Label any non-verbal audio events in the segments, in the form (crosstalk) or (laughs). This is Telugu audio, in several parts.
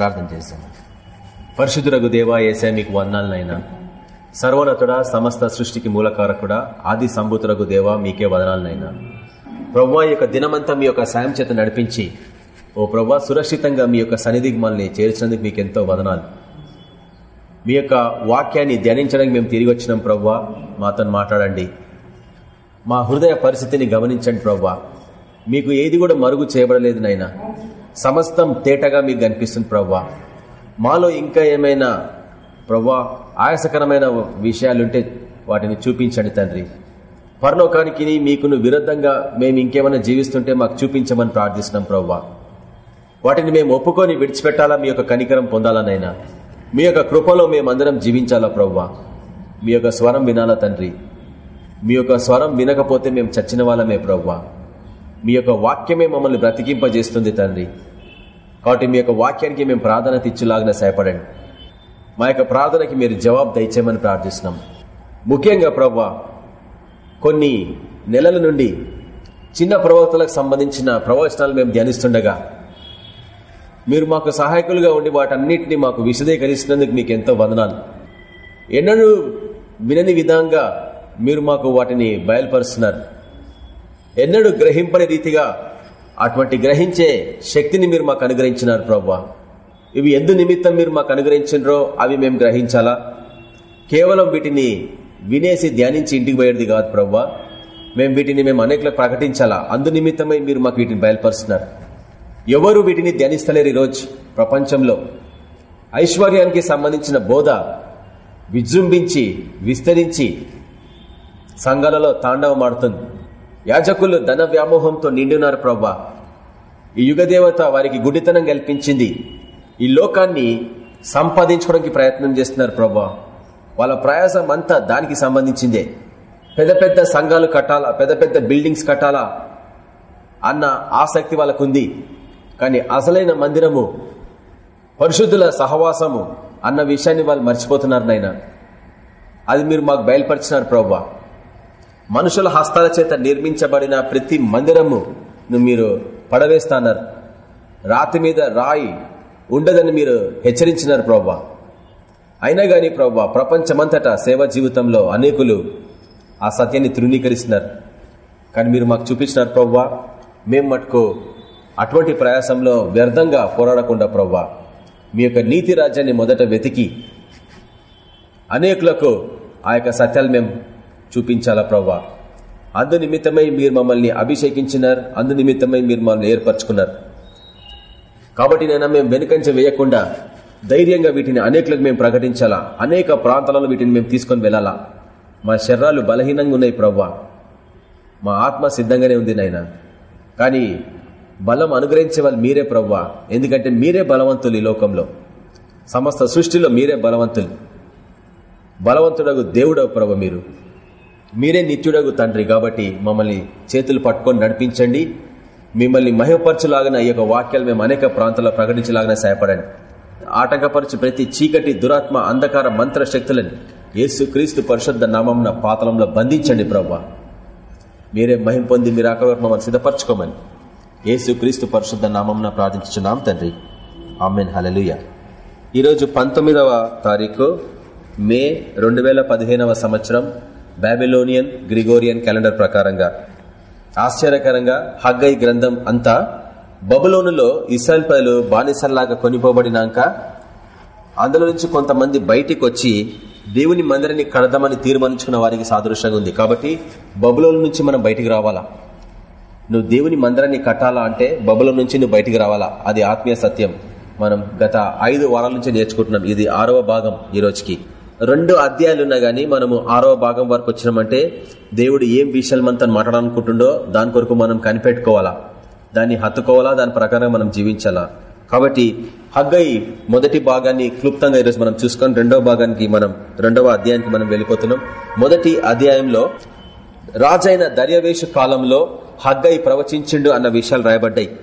ప్రార్థన చేశాను. పరిశుద్ధురగు దేవా ఏసా మీకు వందాలనైనా సర్వోన్నతుడా సమస్త సృష్టికి మూలకారకుడా ఆది సంభూతురగు దేవా మీకే వదనాలనైనా. ప్రవ్వా యొక్క దినమంతా మీ యొక్క సాయం చేత నడిపించి ఓ ప్రవ్వా సురక్షితంగా మీ యొక్క సన్నిధికి మనల్ని చేర్చినందుకు మీకు ఎంతో వదనాలు. మీ యొక్క వాక్యాన్ని ధ్యానించడానికి మేము తిరిగి వచ్చినాం ప్రవ్వా. మాతో మాట్లాడండి. మా హృదయ పరిస్థితిని గమనించండి ప్రవ్వా. మీకు ఏది కూడా మరుగు చేయబడలేదు నైనా సమస్తం తేటగా మీకు కనిపిస్తుంది ప్రవ్వా. మాలో ఇంకా ఏమైనా ప్రవ్వా ఆయాసకరమైన విషయాలుంటే వాటిని చూపించండి తండ్రి. పరలోకానికి మీకును విరుద్ధంగా మేము ఇంకేమైనా జీవిస్తుంటే మాకు చూపించమని ప్రార్థిస్తున్నాం ప్రవ్వా. వాటిని మేము ఒప్పుకొని విడిచిపెట్టాలా? మీ యొక్క కనికరం పొందాలనైనా. మీ యొక్క కృపలో మేమందరం జీవించాలా ప్రవ్వా? మీ యొక్క స్వరం వినాలా తండ్రి? మీ యొక్క స్వరం వినకపోతే మేము చచ్చిన వాళ్ళమే ప్రవ్వా. మీ యొక్క వాక్యమే మమ్మల్ని బ్రతికింపజేస్తుంది తండ్రి. కాబట్టి మీ యొక్క వాక్యానికి మేము ప్రాధాన్యత ఇచ్చేలాగా సహాయపడండి. మా యొక్క ప్రార్థనకి మీరు జవాబు దయచేయమని ప్రార్థిస్తున్నాం. ముఖ్యంగా ప్రవ్వ కొన్ని నెలల నుండి చిన్న ప్రవక్తలకు సంబంధించిన ప్రవచనాలు మేము ధ్యానిస్తుండగా మీరు మాకు సహాయకులుగా ఉండి వాటన్నిటిని మాకు విశదీకరిస్తున్నందుకు మీకు ఎంతో వందనాలు. ఎన్నడూ వినని విధంగా మీరు మాకు వాటిని బయలుపరుస్తున్నారు. ఎన్నడూ గ్రహింపని రీతిగా అటువంటి గ్రహించే శక్తిని మీరు మాకు అనుగ్రహించినారు ప్రవ్వా. ఇవి ఎందు నిమిత్తం మీరు మాకు అనుగ్రహించినరో అవి మేము గ్రహించాలా? కేవలం వీటిని వినేసి ధ్యానించి ఇంటికి పోయేది కాదు ప్రవ్వా. మేము వీటిని మేము అనేకలకు ప్రకటించాలా? అందు నిమిత్తమై మీరు మాకు వీటిని బయలుపరుస్తున్నారు. ఎవరు వీటిని ధ్యానిస్తలేరు ఈరోజు ప్రపంచంలో. ఐశ్వర్యానికి సంబంధించిన బోధ విజృంభించి విస్తరించి సంఘాలలో తాండవమాడుతుంది యాజకులు ధన వ్యామోహంతో నిండున్నారు ప్రవ్వా. ఈ యుగదేవత వారికి గుడితనం కల్పించింది. ఈ లోకాన్ని సంపాదించుకోవడానికి ప్రయత్నం చేస్తున్నారు ప్రవ్వా. వాళ్ళ ప్రయాసం అంతా దానికి సంబంధించిందే. పెద్ద పెద్ద సంఘాలు కట్టాలా పెద్ద పెద్ద బిల్డింగ్స్ కట్టాలా అన్న ఆసక్తి వాళ్ళకుంది. కానీ అసలైన మందిరము పరిశుద్ధుల సహవాసము అన్న విషయాన్ని వాళ్ళు మర్చిపోతున్నారు నాయన. అది మీరు మాకు బయలుపరిచినారు ప్రవ్వా. మనుషుల హస్తాల చేత నిర్మించబడిన ప్రతి మందిరము మీరు పడవేస్తాన్నారు రాతి మీద రాయి ఉండదని మీరు హెచ్చరించినారు ప్రభా అయినా గాని ప్రభా ప్రపంచమంతటా సేవా జీవితంలో అనేకులు ఆ సత్యాన్ని తృణీకరిస్తున్నారు. కానీ మీరు మాకు చూపించినారు ప్రవ్వా మేం మటుకు అటువంటి ప్రయాసంలో వ్యర్థంగా పోరాడకుండా ప్రవ్వా మీ యొక్క నీతి రాజ్యాన్ని మొదట వెతికి అనేకులకు ఆ యొక్క సత్యాలు మేము చూపించాలా ప్రవ్వా? అందు నిమిత్తమై మీరు మమ్మల్ని అభిషేకించినారు అందు నిమిత్తమై మీరు మమ్మల్ని ఏర్పరచుకున్నారు. కాబట్టి నేను మేము వెనుకంచ వేయకుండా ధైర్యంగా వీటిని అనేకులకు మేము ప్రకటించాలా? అనేక ప్రాంతాలలో వీటిని మేము తీసుకొని వెళ్ళాలా? మా శరీరాలు బలహీనంగా ఉన్నాయి ప్రవ్వా. మా ఆత్మ సిద్ధంగానే ఉంది నాయన. కానీ బలం అనుగ్రహించే వాళ్ళు మీరే ప్రవ్వా. ఎందుకంటే మీరే బలవంతులు ఈ లోకంలో. సమస్త సృష్టిలో మీరే బలవంతులు. బలవంతుడగు దేవుడవు ప్రభ మీరు. మీరే నిత్యుడగు తండ్రి కాబట్టి మమ్మల్ని చేతులు పట్టుకొని నడిపించండి. మిమ్మల్ని మహిమపరచులాగిన ఈ యొక్క వాక్యాలు మేము అనేక ప్రాంతాల్లో ప్రకటించలాగిన సహాయపడండి. ఆటంకపరచు ప్రతి చీకటి దురాత్మ అంధకార మంత్ర శక్తులని యేసు క్రీస్తు పరిశుద్ధ నామం పాతలంలో బంధించండి ప్రవ్వా. మీరే మహిం పొంది మీరు ఆకవరకు మమ్మల్ని సిద్ధపరచుకోమని యేసు క్రీస్తు పరిశుద్ధ నామం ప్రార్థించున్నాం తండ్రి. ఆమెన్. హలలుయ ఈరోజు పంతొమ్మిదవ తారీఖు మే రెండు వేల పదిహేనవ సంవత్సరం బాబిలోనియన్ గ్రిగోరియన్ క్యాలెండర్ ప్రకారంగా. ఆశ్చర్యకరంగా హగ్గై గ్రంథం అంతా బబులోనులో ఇస్రాయల్ ప్రజలు బానిసల్లాగా కొనిపోబడినాక అందులో నుంచి కొంతమంది బయటికి వచ్చి దేవుని మందిరాన్ని కడదామని తీర్మానించుకున్న వారికి సాదృశ్యంగా ఉంది. కాబట్టి బబులోని నుంచి మనం బయటికి రావాలా? నువ్వు దేవుని మందిరాన్ని కట్టాలా అంటే బబులో నుంచి నువ్వు బయటికి రావాలా? అది ఆత్మీయ సత్యం. మనం గత ఐదు వారాల నుంచి నేర్చుకుంటున్నాం. ఇది ఆరవ భాగం ఈ రోజుకి. రెండు అధ్యాయాలు ఉన్నా గానీ మనము ఆరవ భాగం వరకు వచ్చినామంటే దేవుడు ఏం విషయాలు మనతో మాట్లాడాలనుకుంటుండో దాని కొరకు మనం కనిపెట్టుకోవాలా? దాన్ని హత్తుకోవాలా? దాని ప్రకారం మనం జీవించాలా? కాబట్టి హగ్గై మొదటి భాగాన్ని క్లుప్తంగా ఈరోజు మనం చూసుకొని రెండవ భాగానికి మనం రెండవ అధ్యాయానికి మనం వెళ్ళిపోతున్నాం. మొదటి అధ్యాయంలో రాజైన దర్యవేషు కాలంలో హగ్గై ప్రవచించిండు అన్న విషయాలు రాయబడ్డాయి.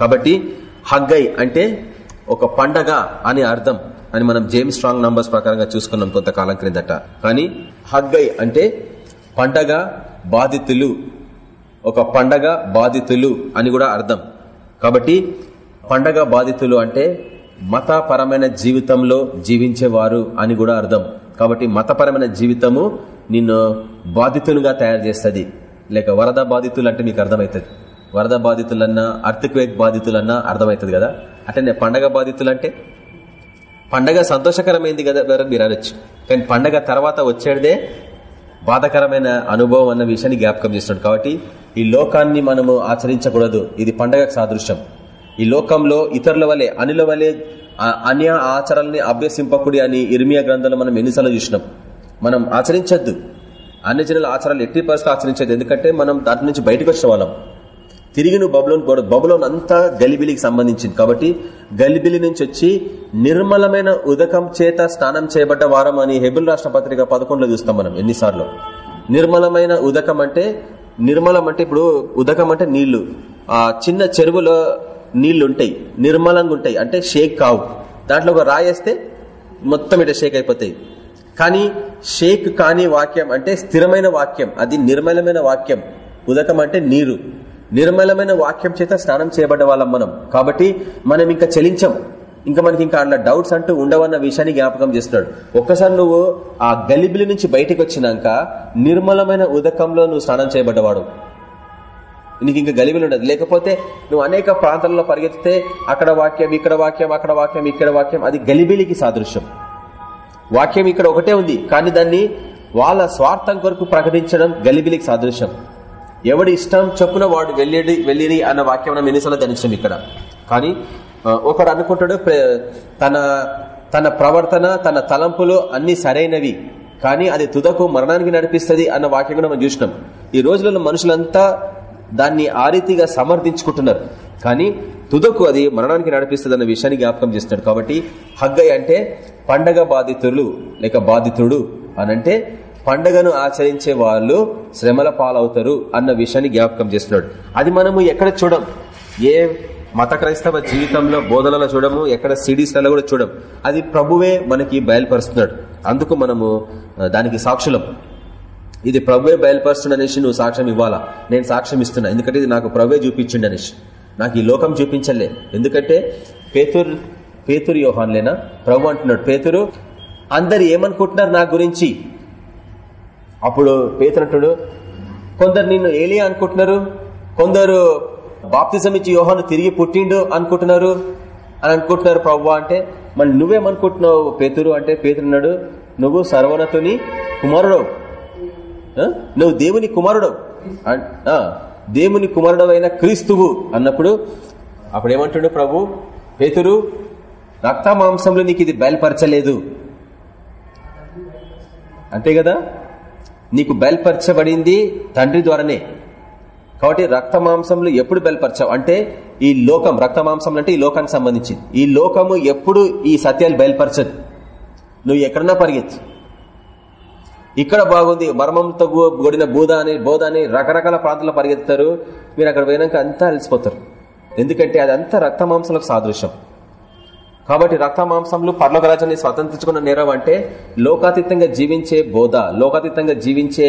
కాబట్టి హగ్గై అంటే ఒక పండగ అని అర్థం. అని మనం జేమ్స్ స్ట్రాంగ్ నంబర్స్ ప్రకారంగా చూసుకున్నాం కొంతకాలం క్రిందట. కానీ హగ్గై అంటే పండగ బాధితులు ఒక పండగ బాధితులు అని కూడా అర్థం. కాబట్టి పండగ బాధితులు అంటే మతపరమైన జీవితంలో జీవించేవారు అని కూడా అర్థం. కాబట్టి మతపరమైన జీవితము నిన్ను బాధితులుగా తయారు చేస్తుంది. లేక వరద బాధితులు అంటే మీకు అర్థమవుతుంది వరద బాధితులన్నా అర్థక్వేక్ బాధితులన్నా అర్థమవుతుంది కదా. అంటే పండగ బాధితులు అంటే పండగ సంతోషకరమైంది కదా వేరే మీరు అనొచ్చు. కానీ పండగ తర్వాత వచ్చేదే బాధకరమైన అనుభవం అన్న విషయాన్ని జ్ఞాపకం చేస్తున్నాడు. కాబట్టి ఈ లోకాన్ని మనము ఆచరించకూడదు. ఇది పండగకు సాదృశ్యం. ఈ లోకంలో ఇతరుల వలె అనుల వలె అన్య ఆచారాలని అభ్యసింపకుడి అని ఇర్మియా గ్రంథంలో మనం ఎన్నిసార్లు చూసినాం. మనం ఆచరించద్దు. అన్ని జనుల ఆచారాలు ఎట్టి పరిస్థితులు ఆచరించదు ఎందుకంటే మనం దాటి నుంచి బయటకు వచ్చిన వాళ్ళం. తిరిగి నువ్వు బబులోన్ కూడా బబులోన్ అంతా గలిబిలికి సంబంధించింది. కాబట్టి గలిబిలి నుంచి వచ్చి నిర్మలమైన ఉదకం చేత స్నానం చేయబడ్డ వారం అని హెబుల్ రాష్ట్ర పత్రిక పదకొండులో చూస్తాం మనం ఎన్నిసార్లు. నిర్మలమైన ఉదకం అంటే నిర్మలం అంటే ఇప్పుడు ఉదకం అంటే నీళ్ళు. ఆ చిన్న చెరువులో నీళ్ళు ఉంటాయి నిర్మలంగా ఉంటాయి అంటే షేక్ కావు. దాంట్లో ఒక రాయేస్తే మొత్తం ఇట షేక్ అయిపోతాయి. కానీ షేక్ కాని వాక్యం అంటే స్థిరమైన వాక్యం. అది నిర్మలమైన వాక్యం. ఉదకం అంటే నీరు. నిర్మలమైన వాక్యం చేత స్నానం చేయబడ్డ వాళ్ళం మనం. కాబట్టి మనం ఇంకా చెలించం ఇంకా మనకి ఇంకా అట్లా డౌట్స్ అంటూ ఉండవన్న విషయాన్ని జ్ఞాపకం చేస్తున్నాడు. ఒక్కసారి నువ్వు ఆ గలిబిలి నుంచి బయటకు వచ్చినాక నిర్మలమైన ఉదకంలో నువ్వు స్నానం చేయబడ్డవాడు. నీకు ఇంకా గలిబిలి ఉండదు. లేకపోతే నువ్వు అనేక ప్రాంతాలలో పరిగెత్తితే అక్కడ వాక్యం ఇక్కడ వాక్యం అక్కడ వాక్యం ఇక్కడ వాక్యం అది గలిబిలికి సాదృశ్యం. వాక్యం ఇక్కడ ఒకటే ఉంది. కానీ దాన్ని వాళ్ళ స్వార్థం కొరకు ప్రకటించడం గలిబిలికి సాదృశ్యం. ఎవడి ఇష్టం చొప్పున వాడు వెళ్ళేది వెళ్ళిరి అన్న వాక్యం మనం ఎన్నిసార్లు ధనించడం ఇక్కడ. కానీ ఒకడు అనుకుంటాడు తన తన ప్రవర్తన తన తలంపులు అన్ని సరైనవి కానీ అది తుదకు మరణానికి నడిపిస్తుంది అన్న వాక్యం కూడా మనం చూసినాం. ఈ రోజులలో మనుషులంతా దాన్ని ఆ రీతిగా సమర్థించుకుంటున్నారు. కానీ తుదకు అది మరణానికి నడిపిస్తుంది అన్న విషయాన్ని జ్ఞాపకం చేస్తున్నాడు. కాబట్టి హగ్గయ్య అంటే పండగ బాధితులు లేక బాధితుడు అనంటే పండగను ఆచరించే వాళ్ళు శ్రమల పాలవుతారు అన్న విషయాన్ని జ్ఞాపకం చేస్తున్నాడు. అది మనము ఎక్కడ చూడం? ఏ మత క్రైస్తవ జీవితంలో బోధనలో చూడము ఎక్కడ సిడీస్లలో కూడా చూడం. అది ప్రభువే మనకి బయలుపరుస్తున్నాడు. అందుకు మనము దానికి సాక్షులం. ఇది ప్రభువే బయలుపరుస్తున్న అనేసి నువ్వు సాక్ష్యం ఇవ్వాలా? నేను సాక్ష్యం ఇస్తున్నా. ఎందుకంటే ఇది నాకు ప్రభువే చూపించండి అనేసి. నాకు ఈ లోకం చూపించలే. ఎందుకంటే పేతురు పేతురు యోహాన్లేనా? ప్రభు అంటున్నాడు పేతురు అందరు ఏమనుకుంటున్నారు నా గురించి? అప్పుడు పేతనట్టుడు కొందరు నిన్ను ఏలియా అనుకుంటున్నారు? కొందరు బాప్తిజం ఇచ్చి యోహాను తిరిగి పుట్టిండు అనుకుంటున్నారు? అని అనుకుంటున్నారు ప్రవ్వా అంటే మళ్ళీ నువ్వేమనుకుంటున్నావు పేతురు? అంటే పేతురున్నాడు నువ్వు సర్వనతుని కుమారుడు నువ్వు దేవుని కుమారుడు దేవుని కుమారుడు క్రీస్తువు. అన్నప్పుడు అప్పుడు ఏమంటుండు ప్రభు పేతురు రక్త మాంసంలో నీకు ఇది బయలుపరచలేదు. అంతే కదా? నీకు బయల్పరచబడింది తండ్రి ద్వారానే. కాబట్టి రక్త మాంసంలో ఎప్పుడు బయలుపరచావు? అంటే ఈ లోకం రక్త మాంసం అంటే ఈ లోకానికి సంబంధించింది. ఈ లోకము ఎప్పుడు ఈ సత్యాలు బయలుపరచదు. నువ్వు ఎక్కడన్నా పరిగెత్తు. ఇక్కడ బాగుంది మర్మంతో గొడిన బూధ అని బోధ అని రకరకాల ప్రాంతాల్లో పరిగెత్తారు మీరు అక్కడ పోయినాక అంతా అలసిపోతారు. ఎందుకంటే అదంతా రక్త మాంసంలకు సాదృశ్యం. కాబట్టి రక్త మాంసంలో పర్లోక రాజ్యాన్ని స్వతంత్రించుకున్న నేరం అంటే లోకాతీతంగా జీవించే బోధ లోకాతీతంగా జీవించే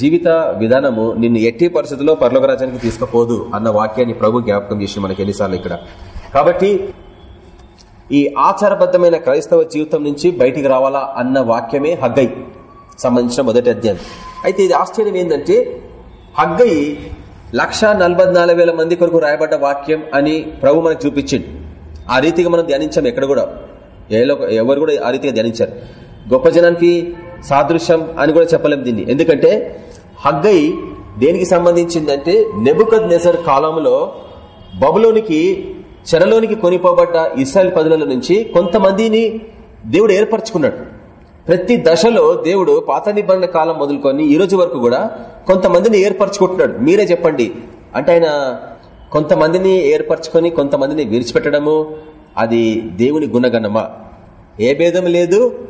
జీవిత విధానము నిన్ను ఎట్టి పరిస్థితుల్లో పర్లోక రాజ్యానికి తీసుకుపోదు అన్న వాక్యాన్ని ప్రభు జ్ఞాపకం చేసి మనకి ఎన్నిసార్లు ఇక్కడ. కాబట్టి ఈ ఆచారబద్ధమైన క్రైస్తవ జీవితం నుంచి బయటికి రావాలా అన్న వాక్యమే హగ్గై సంబంధించిన మొదటి అధ్యాయం. అయితే ఇది ఆశ్చర్యం ఏంటంటే హగ్గై లక్ష మంది కొరకు రాయబడ్డ వాక్యం అని ప్రభు మనకు చూపించింది ఆ రీతిగా మనం ధ్యానించాం ఎక్కడ కూడా. ఏలో ఎవరు కూడా ఆ రీతిగా ధ్యానించారు. గొప్ప జనానికి సాదృశ్యం అని కూడా చెప్పలేం దీన్ని. ఎందుకంటే హగ్గై దేనికి సంబంధించిందంటే నెబుకద్ నెజర్ కాలంలో బబులోనికి చెరలోనికి కొనిపోబడ్డ ఇస్రాయల్ పదుల నుంచి కొంతమందిని దేవుడు ఏర్పరచుకున్నాడు. ప్రతి దశలో దేవుడు పాత నిబంధన కాలం మొదలుకొని ఈ రోజు వరకు కూడా కొంతమందిని ఏర్పరచుకుంటున్నాడు. మీరే చెప్పండి. అంటే ఆయన కొంతమందిని ఏర్పరచుకొని కొంతమందిని విడిచిపెట్టడము అది దేవుని గుణగణమా? ఏ భేదం లేదు.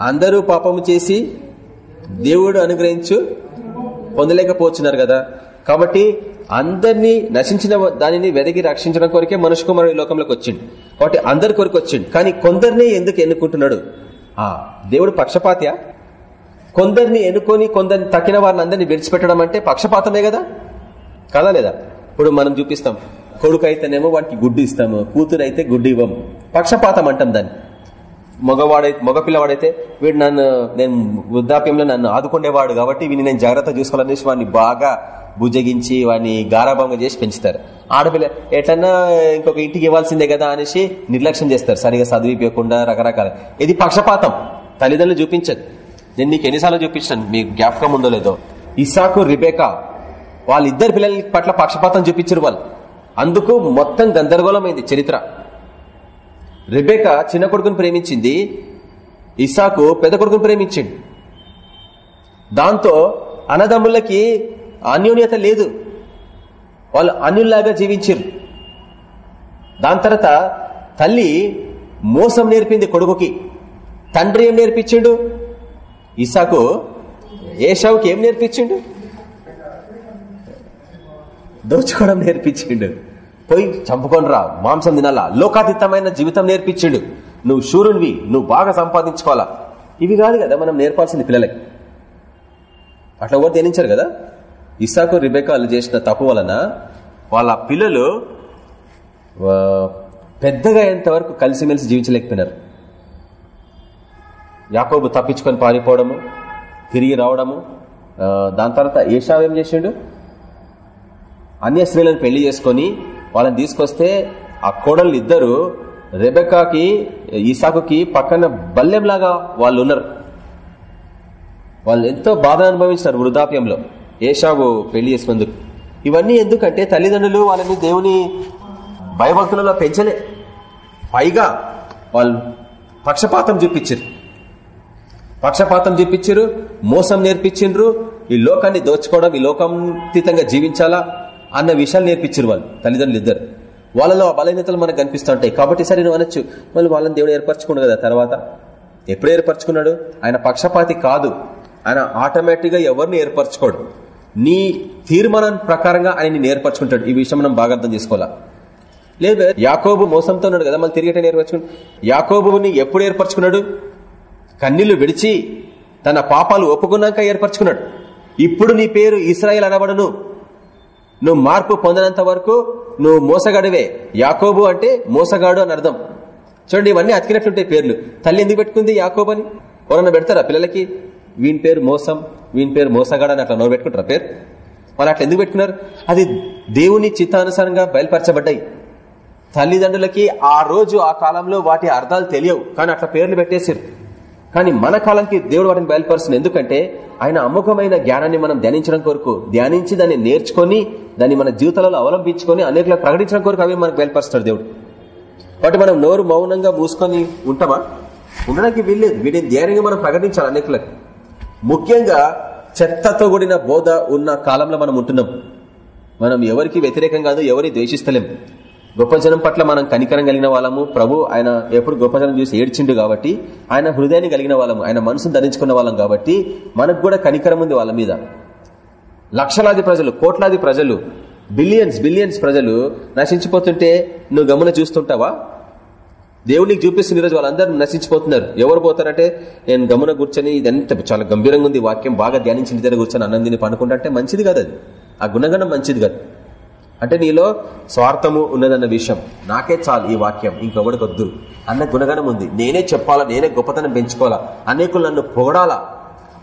అందరూ పాపము చేసి దేవుడు అనుగ్రహించు పొందలేకపోతున్నారు కదా. కాబట్టి అందరినీ నశించిన దానిని వెదగి రక్షించడం కొరకే మనుషు కుమారుడు లోకంలోకి వచ్చిండు. కాబట్టి అందరి కొరకు వచ్చిండు. కానీ కొందరిని ఎందుకు ఎన్నుకుంటున్నాడు? ఆ దేవుడు పక్షపాత్య? కొందరిని ఎన్నుకొని కొందరిని తక్కిన వారిని అందరినీ విడిచిపెట్టడం అంటే పక్షపాతమే కదా? కదా లేదా? ఇప్పుడు మనం చూపిస్తాం. కొడుకు అయితేనేమో వాడికి గుడ్డు ఇస్తాము కూతురు అయితే గుడ్డు ఇవ్వము. పక్షపాతం అంటాం దాన్ని. మగవాడై మగపిల్లవాడైతే వీడు నన్ను నేను వృద్ధాప్యంలో నన్ను ఆదుకునేవాడు కాబట్టి వీడిని నేను జాగ్రత్త చూసుకోవాలనేసి వాడిని బాగా భుజగించి వాడిని గారాభంగా చేసి పెంచుతారు. ఆడపిల్ల ఎట్లన్నా ఇంకొక ఇంటికి ఇవ్వాల్సిందే కదా అనేసి నిర్లక్ష్యం చేస్తారు. సరిగా చదివిపోయకుండా రకరకాల. ఇది పక్షపాతం. తల్లిదండ్రులు చూపించదు. నేను నీకు ఎన్నిసార్లు చూపించాను మీకు జ్ఞాపకం ఉందో లేదో. ఇసాకు రిబేకా వాళ్ళిద్దరు పిల్లల పట్ల పక్షపాతం చూపించారు వాళ్ళు. అందుకు మొత్తం గందరగోళమైంది చరిత్ర. రిబేక చిన్న కొడుకుని ప్రేమించింది ఇసాకు పెద్ద కొడుకుని ప్రేమించింది దాంతో అన్నదమ్ములకి అన్యోన్యత లేదు. వాళ్ళు అన్యుల్లాగా జీవించారు దాని తర్వాత తల్లి మోసం నేర్పింది కొడుకుకి. తండ్రి ఏం నేర్పించిండు? ఇసాకు ఏషావుకి ఏం నేర్పించిండు? దోచుకోవడం నేర్పించిండు. పోయి చంపుకొని రా మాంసం తినాలా లోకాతీతమైన జీవితం నేర్పించిండు. నువ్వు శూరునివి నువ్వు బాగా సంపాదించుకోవాలా. ఇవి కాదు కదా మనం నేర్పాల్సింది పిల్లలకి అట్లా ఎవరు ధ్యానించారు కదా? ఇసాకు రిబేకాలు చేసిన తప్పు వలన వాళ్ళ పిల్లలు పెద్దగా అయ్యేంత వరకు కలిసిమెలిసి జీవించలేకపోయినారు. యాకోబు తప్పించుకొని పారిపోవడము తిరిగి రావడము దాని తర్వాత ఏషావేం చేసిండు? అన్య స్త్రీలను పెళ్ళి చేసుకొని వాళ్ళని తీసుకొస్తే ఆ కోడళ్ళు ఇద్దరు రెబెకాకి ఈసాకుకి పక్కన బల్లెంలాగా వాళ్ళు ఉన్నారు. వాళ్ళు ఎంతో బాధ అనుభవించారు వృద్ధాప్యంలో ఏషావు పెళ్ళి చేసుకుందుకు ఇవన్నీ ఎందుకంటే తల్లిదండ్రులు వాళ్ళని దేవుని భయభక్తులలో పెంచలే. పైగా వాళ్ళు పక్షపాతం చూపించారు. పక్షపాతం చూపించారు మోసం నేర్పించిండ్రు ఈ లోకాన్ని దోచుకోవడం ఈ లోకాతీతంగా జీవించాలా? అన్న విషయాలు నేర్పించారు వాళ్ళు తల్లిదండ్రులు ఇద్దరు. వాళ్ళలో ఆ బలహీనతలు మనకు కనిపిస్తుంటాయి కాబట్టి సరే నువ్వు అనొచ్చు మళ్ళీ వాళ్ళని దేవుడు ఏర్పరచుకున్నాడు కదా తర్వాత. ఎప్పుడు ఏర్పరచుకున్నాడు? ఆయన పక్షపాతి కాదు. ఆయన ఆటోమేటిక్గా ఎవరిని ఏర్పరచుకోడు. నీ తీర్మానం ప్రకారంగా ఆయన నిన్ను ఏర్పరచుకుంటాడు. ఈ విషయం మనం బాగా అర్థం చేసుకోవాలా? లేదు యాకోబు మోసంతో ఉన్నాడు కదా మళ్ళీ తిరిగి ఏర్పరచుకున్నాడు యాకోబుని ఎప్పుడు ఏర్పరచుకున్నాడు? కన్నీళ్ళు విడిచి తన పాపాలు ఒప్పుకున్నాక ఏర్పరచుకున్నాడు. ఇప్పుడు నీ పేరు ఇస్రాయల్ అనబడను. నువ్వు మార్పు పొందినంత వరకు నువ్వు మోసగాడువే. యాకోబు అంటే మోసగాడు అని అర్థం. చూడండి ఇవన్నీ అతికినట్లుంటాయి పేర్లు. తల్లి ఎందుకు పెట్టుకుంది యాకోబు అని ఎవరన్నా పెడతారా పిల్లలకి? వీని పేరు మోసం వీని పేరు మోసగాడు అని అట్లా నవ్వు పెట్టుకుంటారా పేరు? వాళ్ళు అట్లా ఎందుకు పెట్టుకున్నారు? అది దేవుని చిత్తానుసారంగా బయలుపరచబడ్డాయి. తల్లిదండ్రులకి ఆ రోజు ఆ కాలంలో వాటి అర్థాలు తెలియవు. కానీ అట్లా పేర్లు పెట్టేసారు కానీ మన కాలంకి దేవుడు వాటిని బయలుపరుస్తుంది. ఎందుకంటే ఆయన అముఖమైన జ్ఞానాన్ని మనం ధ్యానించడం కొరకు ధ్యానించి దాన్ని నేర్చుకొని దాన్ని మన జీవితాలలో అవలంబించుకొని అనేకలకు ప్రకటించడం కొరకు అవి మనకు బయలుపరుస్తాడు దేవుడు. కాబట్టి మనం నోరు మౌనంగా మూసుకొని ఉంటామా? ఉండడానికి వీల్లేదు. వీటిని ధైర్యంగా మనం ప్రకటించాలి అనేకలకు. ముఖ్యంగా చెత్తతో కూడిన బోధ ఉన్న కాలంలో మనం ఉంటున్నాం. మనం ఎవరికి వ్యతిరేకం కాదు ఎవరి ద్వేషిస్తలేం. గొప్ప జనం పట్ల మనం కనికరం కలిగిన వాళ్ళము. ప్రభు ఆయన ఎప్పుడు గొప్ప జనం చూసి ఏడ్చిండు కాబట్టి ఆయన హృదయాన్ని కలిగిన వాళ్ళము ఆయన మనసును ధరించుకున్న వాళ్ళం కాబట్టి మనకు కూడా కనికరం ఉంది వాళ్ళ మీద. లక్షలాది ప్రజలు కోట్లాది ప్రజలు బిలియన్స్ బిలియన్స్ ప్రజలు నశించిపోతుంటే నువ్వు గమన చూస్తుంటావా? దేవునికి చూపిస్తున్న ఈరోజు వాళ్ళందరూ నశించిపోతున్నారు. ఎవరు పోతారంటే నేను గమన కూర్చొని ఇదంతా చాలా గంభీరంగా ఉంది వాక్యం బాగా ధ్యానించిన దగ్గర కూర్చొని అన్నందిని పనుకుంటా మంచిది కాదు అది. ఆ గుణగణం మంచిది కాదు. అంటే నీలో స్వార్థము ఉన్నదన్న విషయం. నాకే చాలు ఈ వాక్యం ఇంకొకటికి వద్దు అన్న గుణగణం ఉంది. నేనే చెప్పాలా? నేనే గొప్పతనం పెంచుకోవాలా? అనేకులు నన్ను పొగడాలా?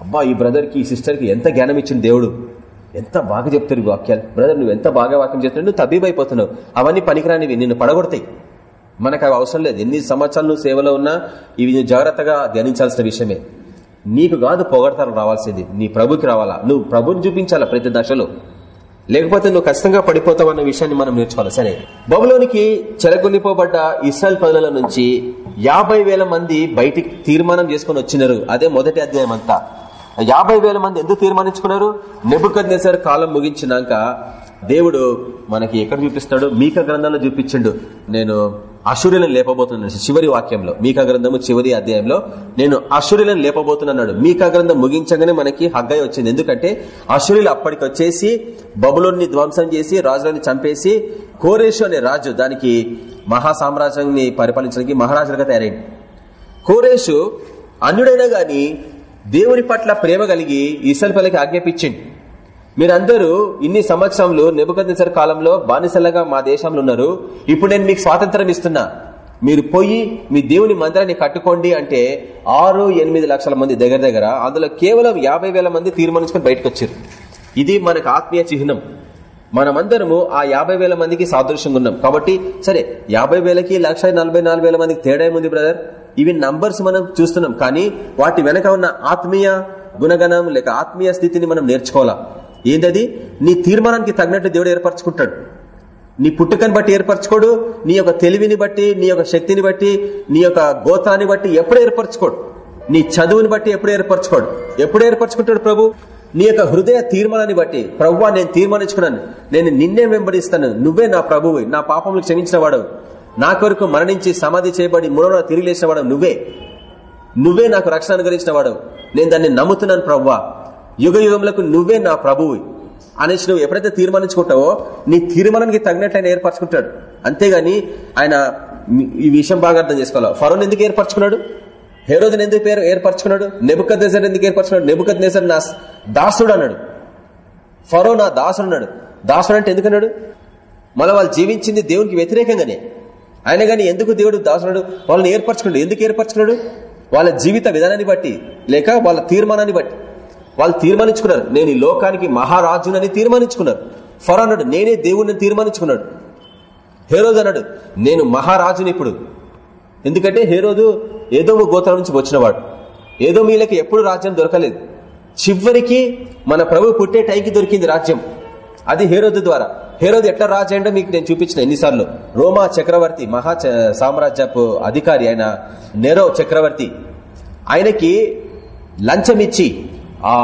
అబ్బా ఈ బ్రదర్కి ఈ సిస్టర్కి ఎంత జ్ఞానం ఇచ్చిన దేవుడు. ఎంత బాగా చెప్తారు వాక్యాలు. బ్రదర్ నువ్వు ఎంత బాగా వాక్యం చేస్తున్నావు? నువ్వు తబ్బీబైపోతున్నావు అవన్నీ పనికిరానివి. నిన్ను పడగొడతాయి. మనకు అవి అవసరం లేదు. ఎన్ని సంవత్సరాలు సేవలో ఉన్నా ఇవి నువ్వు జాగ్రత్తగా ధ్యానించాల్సిన విషయమే. నీకు కాదు పొగడతారు రావాల్సింది. నీ ప్రభుకి రావాలా? నువ్వు ప్రభుని చూపించాలా ప్రతి దశలో? లేకపోతే నువ్వు ఖచ్చితంగా పడిపోతావు అన్న విషయాన్ని మనం నేర్చుకోవాలి. సరే. బబులోనికి చెరగొనిపోబడ్డ ఇస్రాయల్ పదుల నుంచి యాభై మంది బయటికి తీర్మానం చేసుకుని వచ్చినారు. అదే మొదటి అధ్యాయం అంతా. యాభై మంది ఎందుకు తీర్మానించుకున్నారు? నెబుకద్ కాలం ముగించినాక దేవుడు మనకి ఎక్కడ చూపిస్తాడు? మీక గ్రంథంలో చూపించిండు. నేను అశుర్యులను లేపబోతున్నాను చివరి వాక్యంలో మీకా గ్రంథము చివరి అధ్యాయంలో నేను అశుర్యులను లేపబోతున్నాడు మీకా గ్రంథం ముగించగానే మనకి హగ్గై వచ్చింది. ఎందుకంటే అశుర్యులు అప్పటికి వచ్చేసి బబులోని ధ్వంసం చేసి రాజులని చంపేసి కోరేషు అనే రాజు దానికి మహా సామ్రాజ్యాన్ని పరిపాలించడానికి మహారాజులుగా తయారైంది కోరేషు అన్యుడైనా గాని దేవుని పట్ల ప్రేమ కలిగి ఈసల్పల్లికి ఆజ్ఞాపించింది మీరందరూ ఇన్ని సంవత్సరంలో నెబుకద్నెసర్ కాలంలో బానిసలుగా మా దేశంలో ఉన్నారు. ఇప్పుడు నేను మీకు స్వాతంత్రం ఇస్తున్నా. మీరు పోయి మీ దేవుని మందిరాన్ని కట్టుకోండి అంటే ఆరు ఎనిమిది లక్షల మంది దగ్గర దగ్గర అందులో కేవలం యాభై వేల మంది తీర్మానించుకొని బయటకు వచ్చారు ఇది మనకు ఆత్మీయ చిహ్నం. మనమందరము ఆ యాభై వేల మందికి సాదృశ్యంగా ఉన్నాం. కాబట్టి సరే యాభై వేలకి లక్ష నలభై నాలుగు వేల మందికి తేడా ఏముంది బ్రదర్ ఇవి నంబర్స్ మనం చూస్తున్నాం. కానీ వాటి వెనక ఉన్న ఆత్మీయ గుణగణం లేక ఆత్మీయ స్థితిని మనం నేర్చుకోవాలా? ఏంటది నీ తీర్మానానికి తగినట్టు దేవుడు ఏర్పరచుకుంటాడు. నీ పుట్టుకని బట్టి ఏర్పరచుకోడు నీ యొక్క తెలివిని బట్టి నీ యొక్క శక్తిని బట్టి నీ యొక్క గోత్రాన్ని బట్టి ఎప్పుడు ఏర్పరచుకోడు. నీ చదువుని బట్టి ఎప్పుడు ఏర్పరచుకోడు. ఎప్పుడు ఏర్పరచుకుంటాడు ప్రభు? నీ యొక్క హృదయ తీర్మానాన్ని బట్టి. ప్రభు నేను తీర్మానించుకున్నాను. నేను నిన్నే వెంబడిస్తాను. నువ్వే నా ప్రభువు. నా పాపములు క్షమించిన వాడు. నా కొరకు మరణించి సమాధి చేయబడి మూడవ తిరిగి లేచిన వాడు నువ్వే. నువ్వే నాకు రక్షణ అనుగ్రహించిన వాడు. నేను దాన్ని నమ్ముతున్నాను ప్రవ్వా. యుగ యుగములకు నువ్వే నా ప్రభువు అనేసి నువ్వు ఎప్పుడైతే తీర్మానించుకుంటావో నీ తీర్మానానికి తగినట్లు ఆయన ఏర్పరచుకుంటాడు. అంతేగాని ఆయన ఈ విషయం బాగా అర్థం చేసుకోవాలి. ఫరోన్ ఎందుకు ఏర్పరచుకున్నాడు? హేరోజన్ ఎందుకు పేరు ఏర్పరచుకున్నాడు? నెబుకద్ నెసర్ ఎందుకు ఏర్పరచుకున్నాడు? నెబుకద్ నెసర్ నా దాసుడు అన్నాడు. ఫరో నా దాసుడు అన్నాడు. దాసుడు అంటే ఎందుకన్నాడు మళ్ళీ వాళ్ళు జీవించింది దేవునికి వ్యతిరేకంగానే. ఆయన గాని ఎందుకు దేవుడు దాసుడు? వాళ్ళని ఏర్పరచుకున్నాడు. ఎందుకు ఏర్పరచుకున్నాడు? వాళ్ళ జీవిత విధానాన్ని బట్టి లేక వాళ్ళ తీర్మానాన్ని బట్టి. వాళ్ళు తీర్మానించుకున్నారు. నేను ఈ లోకానికి మహారాజునని తీర్మానించుకున్నారు ఫర్ అన్నాడు నేనే దేవుడిని తీర్మానించుకున్నాడు. హేరోజు అన్నాడు నేను మహారాజుని ఇప్పుడు. ఎందుకంటే హేరోజు ఏదో గోత్రం నుంచి వచ్చినవాడు. ఏదో మీలకి ఎప్పుడు రాజ్యం దొరకలేదు. చివరికి మన ప్రభు పుట్టే టైంకి దొరికింది రాజ్యం. అది హేరోదు ద్వారా. హేరోదు ఎట్లా రాజు అంటే మీకు నేను చూపించిన ఎన్నిసార్లు. రోమా చక్రవర్తి మహా సామ్రాజ్యపు అధికారి ఆయన నెరో చక్రవర్తి. ఆయనకి లంచం ఇచ్చి ఆ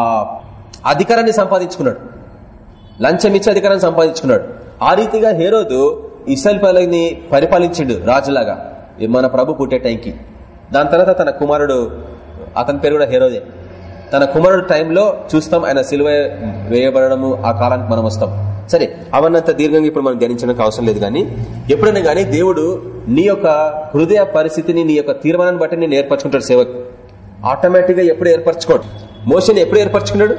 అధికారాన్ని సంపాదించుకున్నాడు. లంచం ఇచ్చే అధికారాన్ని సంపాదించుకున్నాడు. ఆ రీతిగా హేరోదు ఇసల్పల్లిని పరిపాలించిండు రాజులాగా. మన ప్రభు పుట్టే టైంకి. దాని తర్వాత తన కుమారుడు అతని పేరు కూడా హేరోదే. తన కుమారుడు టైంలో చూస్తాం ఆయన సిలువ వేయబడము ఆ కాలానికి మనం వస్తాం. సరే అవన్నంత దీర్ఘంగా ఇప్పుడు మనం గణించడానికి అవసరం లేదు కానీ ఎప్పుడైనా కానీ దేవుడు నీ యొక్క హృదయ పరిస్థితిని నీ యొక్క తీర్మానాన్ని బట్టి నేను ఏర్పరచుకుంటాడు సేవకు. ఆటోమేటిక్గా ఎప్పుడు ఏర్పరచుకోడు. మోషన్ ఎప్పుడు ఏర్పరచుకున్నాడు?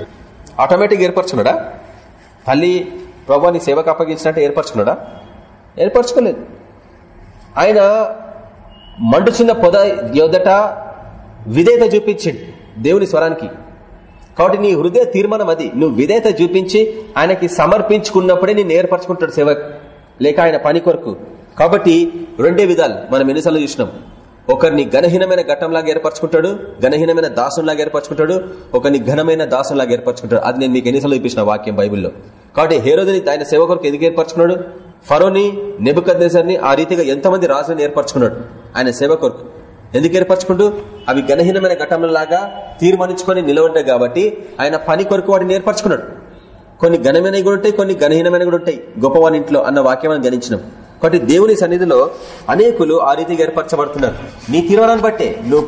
ఆటోమేటిక్ ఏర్పరచుకున్నాడా? తల్లి ప్రభాని సేవకు అప్పగించినట్టు ఏర్పరచుకున్నాడా? ఏర్పరచుకోలేదు. ఆయన మండుచున్న పొద యొదట విధేయత చూపించిండు దేవుని స్వరానికి. కాబట్టి నీ హృదయ తీర్మానం అది. నువ్వు విధేయత చూపించి ఆయనకి సమర్పించుకున్నప్పుడే నేను ఏర్పరచుకుంటాడు సేవక్. లేక ఆయన పని కొరకు. కాబట్టి రెండే విధాలు మనం ఎన్నిసార్లు చూసినాం. ఒకరిని ఘనహీనమైన ఘట్టంలాగా ఏర్పరచుకుంటాడు ఘనహీనమైన దాసంలాగా ఏర్పరచుకుంటాడు ఒకరిని ఘనమైన దాసంలాగా ఏర్పరచుకుంటాడు. అది నేను మీకు ఎన్నిసార్లు చూపించిన వాక్యం బైబిల్లో. కాబట్టి హేరోదని ఆయన సేవ కొరకు ఎందుకు ఏర్పరచుకున్నాడు? ఫరోని నెబుకద్నేసర్ని ఆ రీతిగా ఎంతమంది రాజులను ఏర్పరచుకున్నాడు? ఆయన సేవ కొరకు. ఎందుకు ఏర్పరచుకుంటూ అవి ఘనహీనమైన ఘటనలాగా తీర్మానించుకొని నిలబడ్డాయి కాబట్టి ఆయన పని కొరకు వాటిని ఏర్పరచుకున్నాడు. కొన్ని ఘనమైనవి కూడా ఉంటాయి కొన్ని ఘనహీనమైన కూడా ఉంటాయి. గొప్పవాని ఇంట్లో అన్న వాక్యం మనం గణించినాం కాబట్టి దేవుని సన్నిధిలో అనేకులు ఆ రీతిగా ఏర్పరచబడుతున్నారు. నీ తీర్మానాన్ని బట్టే నువ్వు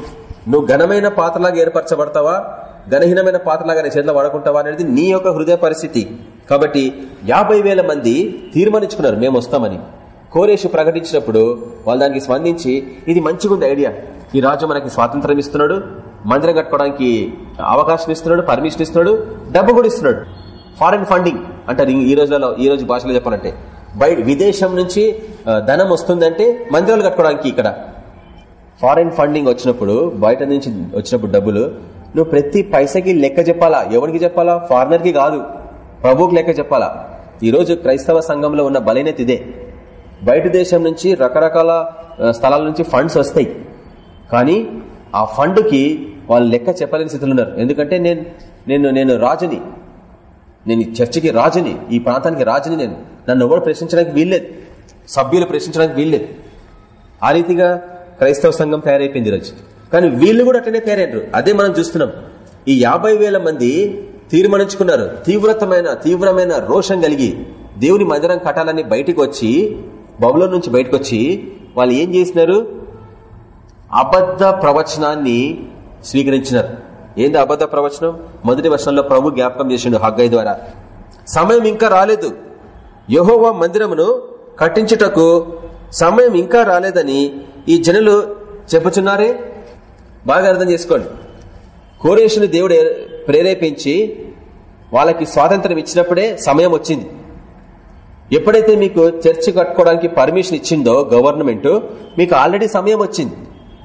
నువ్వు ఘనమైన పాత్రలాగా ఏర్పరచబడతావా? ఘనహీనమైన పాత్రలాగా నీ చేతిలో వాడుకుంటావా అనేది నీ యొక్క హృదయ పరిస్థితి. కాబట్టి యాభై మంది తీర్మానించుకున్నారు మేము వస్తామని. కోరేషు ప్రకటించినప్పుడు వాళ్ళు దానికి స్పందించి ఇది మంచిగుంది ఐడియా. ఈ రాజు మనకి స్వాతంత్రం ఇస్తున్నాడు మందిరం కట్టుకోవడానికి అవకాశం ఇస్తున్నాడు పర్మిషన్ ఇస్తున్నాడు డబ్బు కూడా ఇస్తున్నాడు. ఫారెన్ ఫండింగ్ అంటారు ఈ రోజులలో ఈ రోజు భాషలో చెప్పాలంటే. బయట విదేశం నుంచి ధనం వస్తుందంటే మందిరాలు కట్టుకోవడానికి ఇక్కడ. ఫారిన్ ఫండింగ్ వచ్చినప్పుడు బయట నుంచి వచ్చినప్పుడు డబ్బులు నువ్వు ప్రతి పైసకి లెక్క చెప్పాలా? ఎవరికి చెప్పాలా? ఫారినర్కి కాదు. ప్రభుకి లెక్క చెప్పాలా? ఈరోజు క్రైస్తవ సంఘంలో ఉన్న బలైనత ఇదే. బయట దేశం నుంచి రకరకాల స్థలాల నుంచి ఫండ్స్ వస్తాయి. కానీ ఆ ఫండ్కి వాళ్ళు లెక్క చెప్పలేని స్థితిలో ఉన్నారు. ఎందుకంటే నేను నేను నేను రాజుని. నేను చర్చికి రాజుని ఈ ప్రాంతానికి రాజుని నేను నన్ను ఎవరు ప్రశ్నించడానికి వీల్లేదు. సభ్యులు ప్రశ్నించడానికి వీల్లేదు. ఆ రీతిగా క్రైస్తవ సంఘం తయారైపోయింది ఈరోజు కానీ వీళ్ళు కూడా అట్లనే తయారయ్యారు అదే మనం చూస్తున్నాం. ఈ యాభై మంది తీర్మానించుకున్నారు. తీవ్రతమైన తీవ్రమైన రోషం కలిగి దేవుని మందిరం కట్టాలని బయటకు వచ్చి బబులో నుంచి బయటకు వచ్చి వాళ్ళు ఏం చేసినారు? అబద్ధ ప్రవచనాన్ని స్వీకరించినారు. ఏంది అబద్ధ ప్రవచనం? మొదటి వర్షంలో ప్రభు జ్ఞాపకం చేసిండు హగ్గై ద్వారా. సమయం ఇంకా రాలేదు. యహోవా మందిరమును కట్టించుటకు సమయం ఇంకా రాలేదని ఈ జనులు చెప్పుచున్నారే? బాగా అర్థం చేసుకోండి. కోరేషుని దేవుడు ప్రేరేపించి వాళ్ళకి స్వాతంత్రం ఇచ్చినప్పుడే సమయం వచ్చింది. ఎప్పుడైతే మీకు చర్చి కట్టుకోవడానికి పర్మిషన్ ఇచ్చిందో గవర్నమెంట్ మీకు ఆల్రెడీ సమయం వచ్చింది.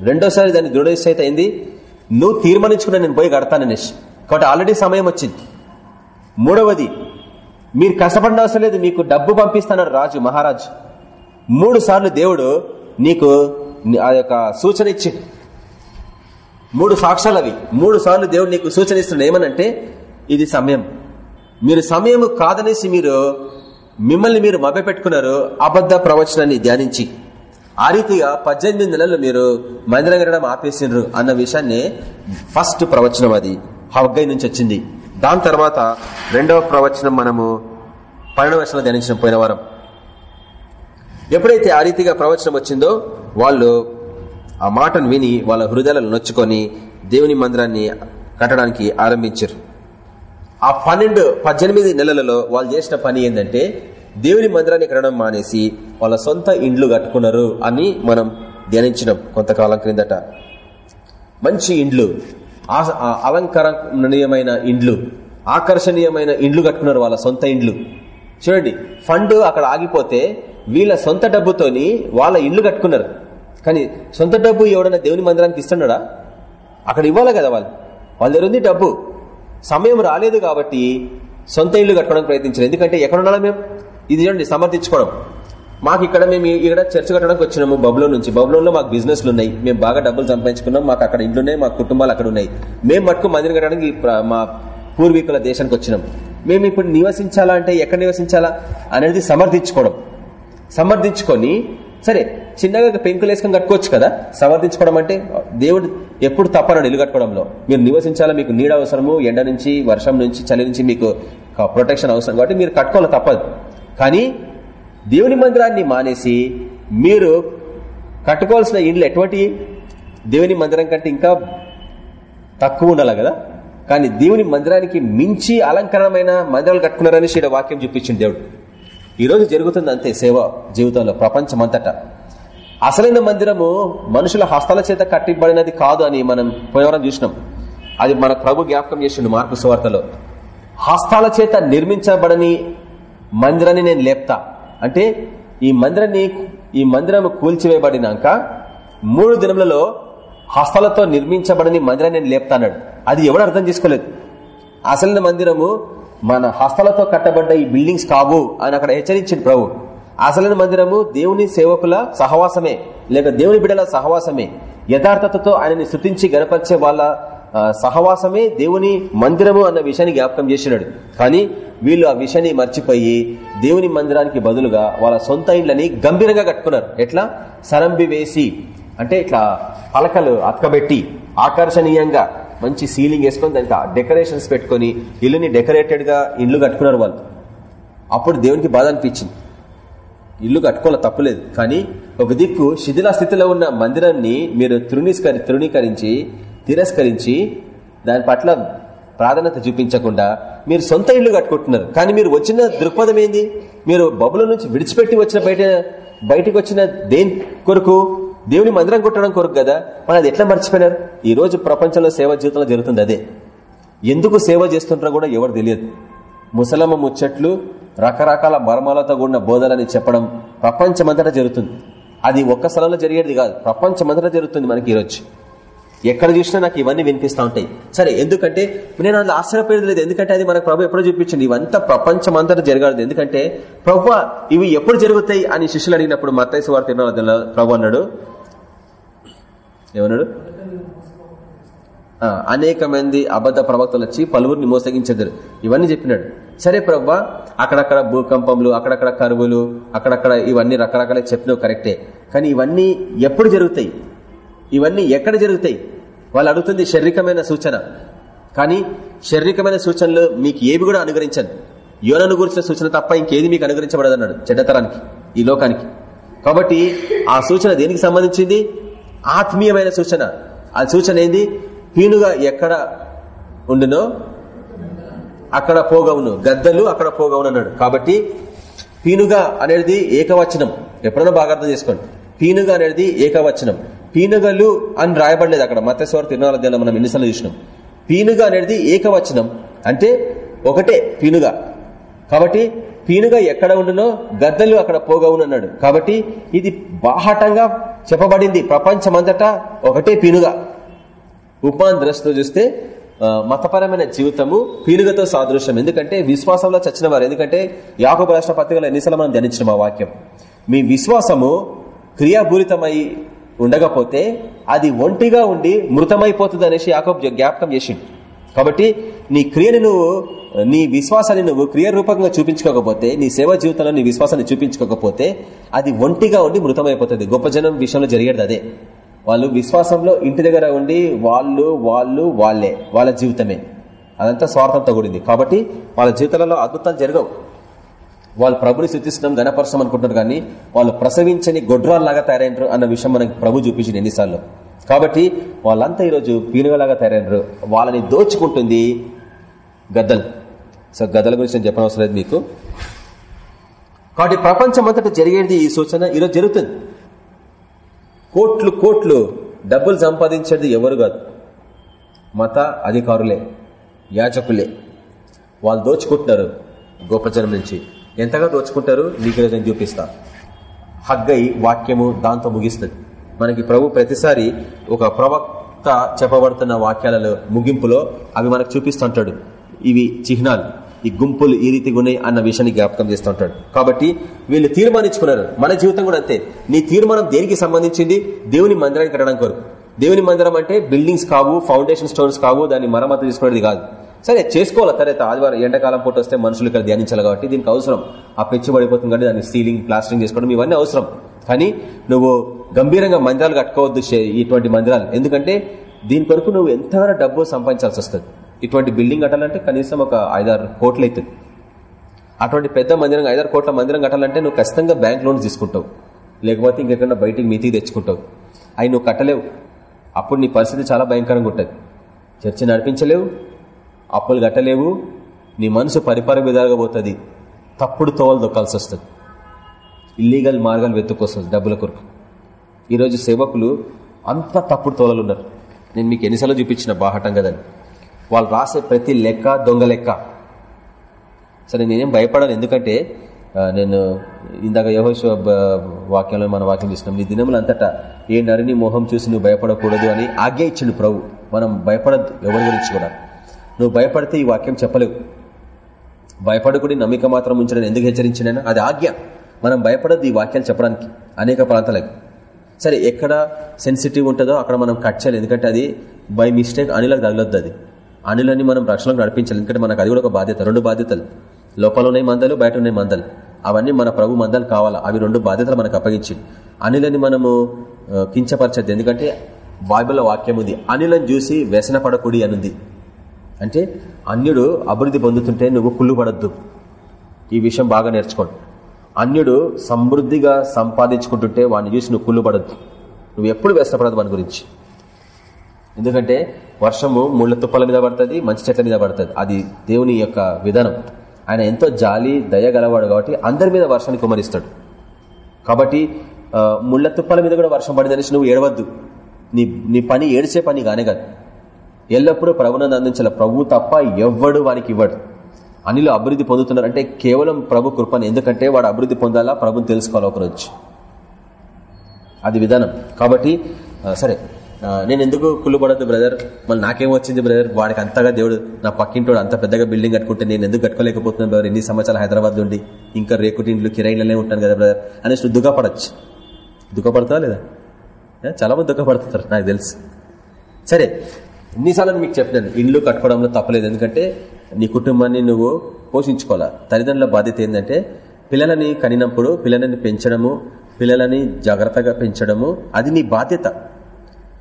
రెండోసారి దాన్ని దృఢనిశ్చయిత అయింది. నువ్వు తీర్మానించుకున్నా నేను పోయి కడతాననేసి కాబట్టి ఆల్రెడీ సమయం వచ్చింది. మూడవది మీరు కష్టపడిన అవసరం లేదు మీకు డబ్బు పంపిస్తాడు రాజు మహారాజు. మూడు సార్లు దేవుడు నీకు ఆ యొక్క సూచన ఇచ్చి మూడు సాక్ష్యాలు అవి. మూడు సార్లు దేవుడు నీకు సూచన ఇస్తున్నాడు. ఏమనంటే ఇది సమయం. మీరు సమయం కాదనేసి మీరు మిమ్మల్ని మీరు మభ్యపెట్టుకున్నారు అబద్ధ ప్రవచనాన్ని ధ్యానించి. ఆ రీతిగా పద్దెనిమిది నెలలు మీరు మందిరం కట్టడం ఆపేసినారు అన్న విషయాన్ని ఫస్ట్ ప్రవచనం అది. హగ్గై నుంచి వచ్చింది. దాని తర్వాత రెండవ ప్రవచనం మనము పన్నెండు వర్షాలు ధ్యానించిన పోయిన వారం. ఎప్పుడైతే ఆ రీతిగా ప్రవచనం వచ్చిందో వాళ్ళు ఆ మాటను విని వాళ్ళ హృదయాలను నొచ్చుకొని దేవుని మందిరాన్ని కట్టడానికి ఆరంభించారు. ఆ పన్నెండు పద్దెనిమిది నెలలలో వాళ్ళు చేసిన పని ఏంటంటే దేవుని మందిరాన్ని కట్టడం మానేసి వాళ్ళ సొంత ఇండ్లు కట్టుకున్నారు అని మనం ధ్యానించినాం కొంతకాలం క్రిందట. మంచి ఇండ్లు. అలంకరణీయమైన ఇండ్లు ఆకర్షణీయమైన ఇండ్లు కట్టుకున్నారు వాళ్ళ సొంత ఇండ్లు. చూడండి ఫండ్ అక్కడ ఆగిపోతే వీళ్ళ సొంత డబ్బుతోని వాళ్ళ ఇల్లు కట్టుకున్నారు. కానీ సొంత డబ్బు ఎవడన్నా దేవుని మందిరానికి ఇస్తున్నాడా? అక్కడ ఇవ్వాలి కదా వాళ్ళు. వాళ్ళ దగ్గర ఉంది డబ్బు. సమయం రాలేదు కాబట్టి సొంత ఇల్లు కట్టుకోవడానికి ప్రయత్నించారు ఎందుకంటే ఎక్కడున్నా మేము? ఇది చూడండి సమర్థించుకోవడం. మాకు ఇక్కడ మేము ఇక్కడ చర్చ కట్టడానికి వచ్చినాము బబులో నుంచి. బబులో మాకు బిజినెస్లు ఉన్నాయి. మేము బాగా డబ్బులు సంపాదించుకున్నాం. మాకు అక్కడ ఇంట్లోనే మా కుటుంబాలు అక్కడ ఉన్నాయి. మేము మట్టుకు మందిరం కట్టడానికి మా పూర్వీకుల దేశానికి వచ్చినాం. మేము ఇప్పుడు నివసించాలా అంటే ఎక్కడ నివసించాలా అనేది సమర్థించుకోవడం. సమర్థించుకొని సరే చిన్నగా పెంకులు వేసుకొని కట్టుకోవచ్చు కదా? సమర్థించుకోవడం అంటే దేవుడు ఎప్పుడు తప్పనడు ఇల్లు కట్టుకోవడంలో. మీరు నివసించాలా మీకు నీడ అవసరము ఎండ నుంచి వర్షం నుంచి చలి నుంచి మీకు ప్రొటెక్షన్ అవసరం. కాబట్టి మీరు కట్టుకోవాలి తప్పదు. కానీ దేవుని మందిరాన్ని మానేసి మీరు కట్టుకోవాల్సిన ఇండ్లు ఎటువంటి? దేవుని మందిరం కంటే ఇంకా తక్కువ ఉండాలి కదా? కానీ దేవుని మందిరానికి మించి అలంకరణమైన మందిరాలు కట్టుకున్నారని ఇక్కడ వాక్యం చూపించింది దేవుడు. ఈరోజు జరుగుతుంది అంతే సేవ జీవితంలో ప్రపంచమంతటా. అసలైన మందిరము మనుషుల హస్తాల చేత కట్టిబడినది కాదు అని మనం పోయవరం చూసినాం. అది మన ప్రభు జ్ఞాపకం చేసిండు మార్పు సువార్తలో. హస్తాల చేత నిర్మించబడని మందిరాన్ని నేను లేపుతా. అంటే ఈ మందిరాన్ని ఈ మందిరం కూల్చివేయబడినాక మూడు దినములలో హస్తాలతో నిర్మించబడని మందిరాన్ని నేను లేపుతాన్నాడు. అది ఎవడు అర్థం చేసుకోలేదు. అసలైన మందిరము మన హస్తాలతో కట్టబడ్డ ఈ బిల్డింగ్స్ కావు అని అక్కడ హెచ్చరించింది ప్రభు. అసలైన మందిరము దేవుని సేవకుల సహవాసమే లేక దేవుని బిడ్డల సహవాసమే. యథార్థతతో ఆయనని శృతించి గనపరిచే వాళ్ళ సహవాసమే దేవుని మందిరము అన్న విషయాన్ని జ్ఞాపకం చేసినాడు. కానీ వీళ్ళు ఆ విషయాన్ని మర్చిపోయి దేవుని మందిరానికి బదులుగా వాళ్ళ సొంత ఇండ్లని గంభీరంగా కట్టుకున్నారు. ఎట్లా? సరంబి వేసి అంటే ఇట్లా పలకలు అతకబెట్టి ఆకర్షణీయంగా మంచి సీలింగ్ వేసుకొని దానికి డెకరేషన్స్ పెట్టుకుని ఇల్లుని డెకరేటెడ్గా ఇల్లు కట్టుకున్నారు వాళ్ళు. అప్పుడు దేవునికి బాధ అనిపించింది. ఇల్లు కట్టుకోవాలి తప్పులేదు కానీ ఒక దిక్కు శిథిల స్థితిలో ఉన్న మందిరాన్ని మీరు తృణీస్కరి తృణీకరించి తిరస్కరించి దాని పట్ల ప్రాధాన్యత చూపించకుండా మీరు సొంత ఇల్లు కట్టుకుంటున్నారు. కానీ మీరు వచ్చిన దృక్పథం ఏంది? మీరు బబుల నుంచి విడిచిపెట్టి వచ్చిన బయట బయటకు వచ్చిన దేని కొరకు? దేవుని మందిరం కొట్టడం కొరకు కదా? మన అది ఎట్లా మర్చిపోయినారు? ఈ రోజు ప్రపంచంలో సేవ జీవితంలో జరుగుతుంది అదే. ఎందుకు సేవ చేస్తుంటారో కూడా ఎవరు తెలియదు. ముసలమ్మ ముచ్చట్లు రకరకాల మర్మాలతో కూడిన బోధలని చెప్పడం ప్రపంచమంతటా జరుగుతుంది. అది ఒక్క స్థలంలో జరిగేది కాదు. ప్రపంచమంతటా జరుగుతుంది మనకి ఈరోజు. ఎక్కడ చూసినా నాకు ఇవన్నీ వినిపిస్తూ ఉంటాయి. సరే ఎందుకంటే నేను అందులో ఆశ్చర్యపోయేది లేదు. ఎందుకంటే అది మనకు ప్రభు ఎప్పుడు చూపించండి ఇవంతా ప్రపంచం అంతా జరగాలి. ఎందుకంటే ప్రభు ఇవి ఎప్పుడు జరుగుతాయి అని శిష్యులు అడిగినప్పుడు మత్తైసు వారు తిన్న ప్రభు అన్నాడు? ఏమన్నాడు? అనేక మంది అబద్ధ ప్రవక్తలు వచ్చి పలువురిని మోసగించారు ఇవన్నీ చెప్పినాడు. సరే ప్రభా అక్కడక్కడ భూకంపములు అక్కడక్కడ కరువులు అక్కడక్కడ ఇవన్నీ రకరకాల చెప్పినవి కరెక్టే. కానీ ఇవన్నీ ఎప్పుడు జరుగుతాయి? ఇవన్నీ ఎక్కడ జరుగుతాయి? వాళ్ళు అడుగుతుంది శారీరకమైన సూచన. కానీ శారీరకమైన సూచనలు మీకు ఏవి కూడా అనుగ్రహించండి యోనను గురించిన సూచన తప్ప ఇంకేది మీకు అనుగ్రహించబడదు అన్నాడు చెడ్డతరానికి ఈ లోకానికి. కాబట్టి ఆ సూచన దేనికి సంబంధించింది? ఆత్మీయమైన సూచన. ఆ సూచన ఏంది? పీనుగా ఎక్కడ ఉండునో అక్కడ పోగవును. గద్దలు అక్కడ పోగవును అన్నాడు. కాబట్టి పీనుగా అనేది ఏకవచనం. ఎప్పుడైనా బాగా అర్థం చేసుకోండి. పీనుగా అనేది ఏకవచనం. పీనుగలు అని రాయబడలేదు అక్కడ. మత్స్వర తిరునాల మనం ఎన్నిసార్లు చూసినాం. పీనుగ అనేది ఏకవచనం. అంటే ఒకటే పీనుగ. కాబట్టి పీనుగ ఎక్కడ ఉండునో గద్దలు అక్కడ పోగవునన్నాడు కాబట్టి ఇది బాహటంగా చెప్పబడింది. ప్రపంచమంతటా ఒకటే పీనుగ. ఉపాన్ దృష్టితో చూస్తే మతపరమైన జీవితము పీనుగతో సాదృశ్యం. ఎందుకంటే విశ్వాసంలో చచ్చిన వారు ఎందుకంటే యాకోబు రాష్ట్ర పత్రికలు ఎన్నిసార్లు మనం ధ్యానించిన మా వాక్యం. మీ విశ్వాసము క్రియాపూరితమై ఉండకపోతే అది ఒంటిగా ఉండి మృతమైపోతుంది అనేసి యాకోబ్ జ్ఞాపకం చేసిండు. కాబట్టి నీ క్రియని నువ్వు నీ విశ్వాసాన్ని నువ్వు క్రియారూపకంగా చూపించుకోకపోతే నీ సేవా జీవితంలో నీ విశ్వాసాన్ని చూపించుకోకపోతే అది ఒంటిగా ఉండి మృతమైపోతుంది. గొప్ప జనం విషయంలో జరిగేది అదే. వాళ్ళు విశ్వాసంలో ఇంటి దగ్గర ఉండి వాళ్ళు వాళ్ళు వాళ్ళే వాళ్ళ జీవితమే. అదంతా స్వార్థంతో కూడింది. కాబట్టి వాళ్ళ జీవితాలలో అద్భుతాలు జరగవు. వాళ్ళు ప్రభుని స్థుతిస్తున్నాం గణపరచం అనుకుంటున్నారు కానీ వాళ్ళు ప్రసవించని గొడ్రాల్లాగా తయారైనరు అన్న విషయం మనకి ప్రభు చూపించింది ఎన్నిసార్లు. కాబట్టి వాళ్ళంతా ఈరోజు పీనుగలాగా తయారైనరు. వాళ్ళని దోచుకుంటుంది గద్దలు. సో గద్దల గురించి నేను చెప్పనవసరం లేదు మీకు. కాబట్టి ప్రపంచం అంతటా జరిగేది ఈ సూచన ఈరోజు జరుగుతుంది. కోట్లు కోట్లు డబ్బులు సంపాదించేది ఎవరు కాదు. మత అధికారులే యాజకులే వాళ్ళు దోచుకుంటున్నారు గొప్ప జనం నుంచి. ఎంతగా దోచుకుంటారు నీకు నేను చూపిస్తా. హగ్గై వాక్యము దాంతో ముగిస్తుంది. మనకి ప్రభు ప్రతిసారి ఒక ప్రవక్త చెప్పబడుతున్న వాక్యాలలో ముగింపులో అవి మనకు చూపిస్తుంటాడు. ఇవి చిహ్నాలు. ఈ గుంపులు ఈ రీతిగా ఉన్నాయి అన్న విషయాన్ని జ్ఞాపకం చేస్తుంటాడు. కాబట్టి వీళ్ళు తీర్మానించుకున్నారు. మన జీవితం కూడా అంతే. నీ తీర్మానం దేనికి సంబంధించింది? దేవుని మందిరానికి కట్టడం కొరకు. దేవుని మందిరం అంటే బిల్డింగ్స్ కావు ఫౌండేషన్ స్టోన్స్ కావు దాన్ని మరమ్మతు తీసుకునేది కాదు. సరే చేసుకోవాలి? తర్వాత ఆదివారం ఎండాకాలం పూట వస్తే మనుషులు ఇక్కడ ధ్యానించాలి కాబట్టి దీనికి అవసరం. ఆ పెచ్చు పడిపోతుంది కాబట్టి దాన్ని సీలింగ్ ప్లాస్టరింగ్ చేసుకోవడం ఇవన్నీ అవసరం. కానీ నువ్వు గంభీరంగా మందిరాలు కట్టుకోవద్దు ఇటువంటి మందిరాలు. ఎందుకంటే దీని కొరకు నువ్వు ఎంతగానో డబ్బు సంపాదించాల్సి వస్తుంది. ఇటువంటి బిల్డింగ్ కట్టాలంటే కనీసం ఒక ఐదారు కోట్లు అవుతుంది. అటువంటి పెద్ద మందిరం ఐదారు కోట్ల మందిరం కట్టాలంటే నువ్వు ఖచ్చితంగా బ్యాంక్ లోన్స్ తీసుకుంటావు. లేకపోతే ఇంకెక్కడ బయటికి మితికి తెచ్చుకుంటావు. అవి నువ్వు కట్టలేవు. అప్పుడు నీ పరిస్థితి చాలా భయంకరంగా ఉంటుంది. చర్చి నడిపించలేవు. అప్పులు కట్టలేవు. నీ మనసు పరిపరం విధాలుగా పోతుంది. తప్పుడు తోవలు దొక్కాల్సి వస్తుంది. ఇల్లీగల్ మార్గాలు వెతుక్కోస్తుంది డబ్బుల కొరకు. ఈరోజు సేవకులు అంత తప్పుడు తోలలు ఉన్నారు. నేను మీకు ఎన్నిసార్లు చూపించిన బాహటం కదని. వాళ్ళు రాసే ప్రతి లెక్క దొంగ లెక్క. సరే నేనేం భయపడాను. ఎందుకంటే నేను ఇందాక యహోశ వాక్యంలో మన వాక్యం చూసినాం. నీ దినములంతటా ఏ నరిని మోహం చూసి నువ్వు భయపడకూడదు అని ఆజ్ఞ ఇచ్చిండు ప్రభు. మనం భయపడద్దు. ఎవరి గురించి కూడా. నువ్వు భయపడితే ఈ వాక్యం చెప్పలేవు. భయపడకుడి నమ్మిక మాత్రం ఉంచడం ఎందుకు హెచ్చరించినైనా అది ఆజ్ఞ. మనం భయపడద్దు ఈ వాక్యాలు చెప్పడానికి. అనేక ప్రాంతాలకు. సరే ఎక్కడ సెన్సిటివ్ ఉంటుందో అక్కడ మనం కట్ చేయాలి. ఎందుకంటే అది బై మిస్టేక్ అనిలకు తగలొద్దు అది. అనిలని మనం రక్షణకు నడిపించాలి. ఎందుకంటే మనకు అది కూడా ఒక బాధ్యత. రెండు బాధ్యతలు. లోపల ఉన్నాయి మందలు బయట ఉన్నాయి మందలు. అవన్నీ మన ప్రభు మందలు కావాలా? అవి రెండు బాధ్యతలు మనకు అప్పగించి. అనిలని మనము కించపరచద్దు. ఎందుకంటే బైబిల్ వాక్యం ఉంది. అనిలను చూసి వ్యసన పడకూడి అనుంది. అంటే అన్యుడు అభివృద్ధి పొందుతుంటే నువ్వు కుళ్ళు పడద్దు. ఈ విషయం బాగా నేర్చుకోండి. అన్యుడు సమృద్ధిగా సంపాదించుకుంటుంటే వాడిని చూసి నువ్వు కుళ్ళు పడద్దు. నువ్వు ఎప్పుడు వ్యస్తపడదు వాని గురించి. ఎందుకంటే వర్షము ముళ్ళ తుప్పల మీద పడుతుంది మంచి చెట్ల మీద పడుతుంది. అది దేవుని యొక్క విధానం. ఆయన ఎంతో జాలి దయ గలవాడు కాబట్టి అందరి మీద వర్షాన్ని కుమరిస్తాడు కాబట్టి ముళ్ళ తుప్పల మీద కూడా వర్షం పడిందనేసి నువ్వు ఏడవద్దు. నీ నీ పని ఏడిచే పని కానే కాదు. ఎల్లప్పుడూ ప్రభునందు అందించాల ప్రభు తప్ప ఎవ్వడు వానికి ఇవ్వడు. అనిలు అభివృద్ధి పొందుతున్నారు అంటే కేవలం ప్రభు కృపని. ఎందుకంటే వాడు అభివృద్ధి పొందాలా ప్రభుని తెలుసుకోవాలి ఒకరోజు? అది విధానం. కాబట్టి సరే నేను ఎందుకు కుళ్ళుపడద్దు బ్రదర్? మళ్ళీ నాకేం వచ్చింది బ్రదర్? వాడికి అంతగా దేవుడు నా పక్కింటోడు అంత పెద్దగా బిల్డింగ్ కట్టుకుంటే నేను ఎందుకు కట్టుకోలేకపోతున్నాను బ్రదర్? ఎన్ని సంవత్సరాలు హైదరాబాద్ నుండి ఇంకా రేకుటింట్లు కిరాయిలనే ఉంటాను కదా బ్రదర్? అనేసి దుఃఖపడచ్చు. దుఃఖపడతావా లేదా? చాలా మంది దుఃఖపడుతుంటారు నాకు తెలుసు. సరే ఎన్నిసార్లు మీకు చెప్పినాను ఇండ్లు కట్టుకోవడంలో తప్పలేదు. ఎందుకంటే నీ కుటుంబాన్ని నువ్వు పోషించుకోవాలా? తల్లిదండ్రుల బాధ్యత ఏంటంటే పిల్లలని కనినప్పుడు పిల్లలని పెంచడము పిల్లలని జాగ్రత్తగా పెంచడము అది నీ బాధ్యత.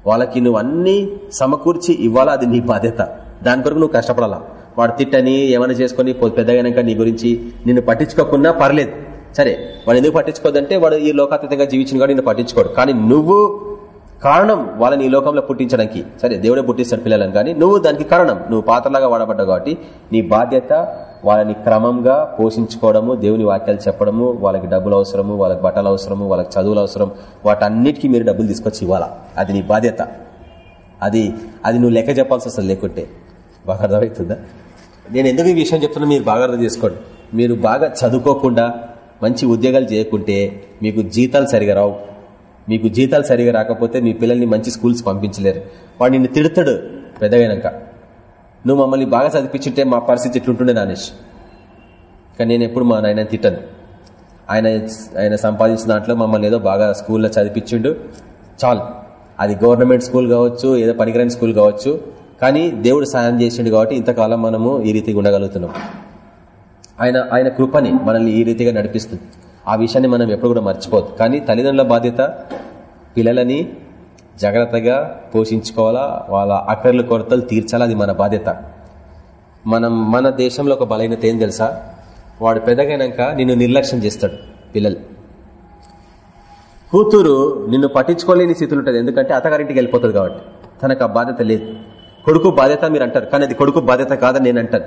వాళ్ళకి నువ్వు అన్ని సమకూర్చి ఇవ్వాలా? అది నీ బాధ్యత. దాని కొరకు నువ్వు కష్టపడాలా? వాడు తిట్టని ఏమైనా చేసుకుని పెద్దగైనాక నీ గురించి నిన్ను పట్టించుకోకున్నా పర్లేదు. సరే వాడు ఎందుకు పట్టించుకోదంటే వాడు ఈ లోకాతీతంగా జీవించిన కూడా నిన్ను పట్టించుకోడు. కానీ నువ్వు కారణం వాళ్ళని ఈ లోకంలో పుట్టించడానికి. సరే దేవుడే పుట్టిస్తాడు పిల్లలను కానీ నువ్వు దానికి కారణం. నువ్వు పాత్రలాగా వాడబడ్డావు కాబట్టి నీ బాధ్యత వాళ్ళని క్రమంగా పోషించుకోవడము దేవుని వాక్యాలు చెప్పడము వాళ్ళకి డబ్బులు అవసరము వాళ్ళకి బట్టలు అవసరము వాళ్ళకి చదువులు అవసరం వాటన్నిటికీ మీరు డబ్బులు తీసుకొచ్చి ఇవ్వాలా? అది నీ బాధ్యత. అది అది నువ్వు లెక్క చెప్పాల్సి వస్తుంది లేకుంటే. బాగా అర్థమవుతుందా? నేను ఎందుకు ఈ విషయం చెప్తున్నా మీరు బాగా అర్థం చేసుకోండి. మీరు బాగా చదువుకోకుండా మంచి ఉద్యోగాలు చేయకుంటే మీకు జీతాలు సరిగా రావు. మీకు జీతాలు సరిగా రాకపోతే మీ పిల్లల్ని మంచి స్కూల్స్ పంపించలేరు. వాడు నిన్ను తిడతాడు పెద్దగైనాక నువ్వు మమ్మల్ని బాగా చదివించుంటే మా పరిస్థితి ఎట్లుంటుండే నానేష్. కానీ నేను ఎప్పుడు మా నాయన తిట్టను. ఆయన ఆయన సంపాదించిన దాంట్లో మమ్మల్ని ఏదో బాగా స్కూల్లో చదివించిండు. చాలు. అది గవర్నమెంట్ స్కూల్ కావచ్చు ఏదో పనికిరాని స్కూల్ కావచ్చు. కానీ దేవుడు సాయం చేసిండు కాబట్టి ఇంతకాలం మనము ఈ రీతిగా ఉండగలుగుతున్నాం. ఆయన ఆయన కృపని మనల్ని ఈ రీతిగా నడిపిస్తుంది. ఆ విషయాన్ని మనం ఎప్పుడు కూడా మర్చిపోదు కానీ తల్లిదండ్రుల బాధ్యత పిల్లలని జాగ్రత్తగా పోషించుకోవాలా? వాళ్ళ అక్కర్లు కొరతలు తీర్చాలా? అది మన బాధ్యత. మనం మన దేశంలో ఒక బలహీనత ఏం తెలుసా? వాడు పెద్దగైనాక నిన్ను నిర్లక్ష్యం చేస్తాడు పిల్లలు. కూతురు నిన్ను పట్టించుకోలేని స్థితిలో ఉంటుంది. ఎందుకంటే అత్తగారింటికి వెళ్ళిపోతుంది కాబట్టి. తనకు ఆ బాధ్యత లేదు. కొడుకు బాధ్యత మీరు అంటారు. కానీ అది కొడుకు బాధ్యత కాదని నేను అంటాను.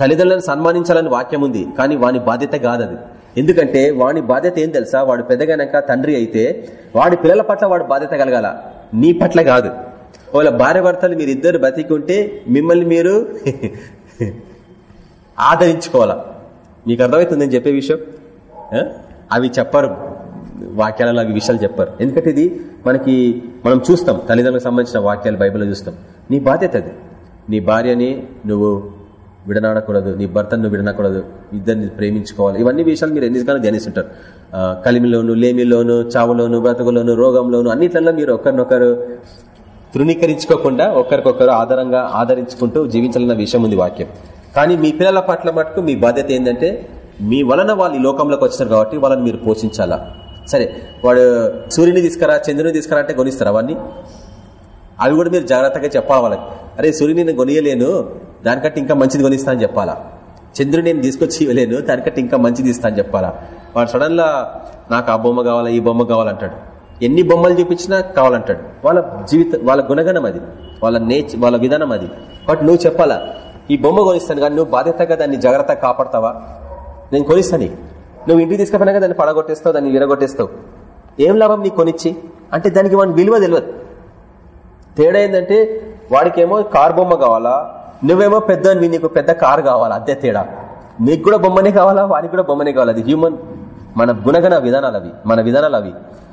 తల్లిదండ్రులను సన్మానించాలని వాక్యం ఉంది. కానీ వాని బాధ్యత కాదు అది ఎందుకంటే వాడి బాధ్యత ఏం తెలుసా? వాడు పెద్దగానాక తండ్రి అయితే వాడి పిల్లల పట్ల వాడు బాధ్యత కలగాల. నీ పట్ల కాదు. వాళ్ళ భార్య భర్తలు మీరు ఇద్దరు బతికుంటే మిమ్మల్ని మీరు (laughs) ఆదరించుకోవాలా. మీకు అర్థమవుతుంది చెప్పే విషయం? అవి చెప్పరు. వాక్యాలలో అవి విషయాలు చెప్పారు. ఎందుకంటే ఇది మనకి మనం చూస్తాం. తల్లిదండ్రులకు సంబంధించిన వాక్యాలు బైబిల్లో చూస్తాం. నీ బాధ్యత అది. నీ భార్యని నువ్వు విడనాడకూడదు నీ భర్తను విడనకూడదు ఇద్దరిని ప్రేమించుకోవాలి. ఇవన్నీ విషయాలు మీరు ఎన్నిసార్లు ధ్యానిస్తుంటారు. కలిమిలోను లేమిలోను చావులోను బ్రతుకులోను రోగంలోను అన్నిట్లలో మీరు ఒకరినొకరు తృణీకరించుకోకుండా ఒకరికొకరు ఆధారంగా ఆదరించుకుంటూ జీవించాలన్న విషయం ఉంది వాక్యం. కానీ మీ పిల్లల పట్ల మటుకు మీ బాధ్యత ఏంటంటే మీ వలన వాళ్ళు ఈ లోకంలోకి వచ్చినారు కాబట్టి వాళ్ళని మీరు పోషించాలా? సరే వాడు సూర్యుని తీసుకురా చంద్రుని తీసుకురా అంటే కొనిస్తారు అవన్నీ అవి కూడా మీరు జాగ్రత్తగా చెప్పాలి వాళ్ళకి? అరే సూర్యుని నేను కొనియలేను దానికంటే ఇంకా మంచిది కొనిస్తా అని చెప్పాలా? చంద్రుడు నేను తీసుకొచ్చి ఇవ్వలేను దానికంటే ఇంకా మంచిది ఇస్తా అని చెప్పాలా? వాడు సడన్లా నాకు ఆ బొమ్మ కావాలా ఈ బొమ్మ కావాలంటాడు. ఎన్ని బొమ్మలు చూపించినా కావాలంటాడు. వాళ్ళ జీవిత వాళ్ళ గుణగణం అది. వాళ్ళ నేచ్ వాళ్ళ విధానం అది. బట్ నువ్వు చెప్పాలా ఈ బొమ్మ కొనిస్తాను కానీ నువ్వు బాధ్యతగా దాన్ని జాగ్రత్తగా కాపాడతావా? నేను కొనిస్తాను. నువ్వు ఇంటికి తీసుకుపోయినాక దాన్ని పడగొట్టేస్తావు దాన్ని విరగొట్టేస్తావు. ఏం లాభం నీకు కొనిచ్చి? అంటే దానికి వాడిని విలువ తెలియదు తేడా ఏంటంటే వాడికేమో కార్ బొమ్మ కావాలా నువ్వేమో పెద్ద నీకు పెద్ద కార్ కావాలా? అదే తేడా. నీకు కూడా బొమ్మనే కావాలా? వానికి కూడా బొమ్మనే కావాలి? అది హ్యూమన్ మన గుణగణ విధానాలు అవి మన విధానాలు అవి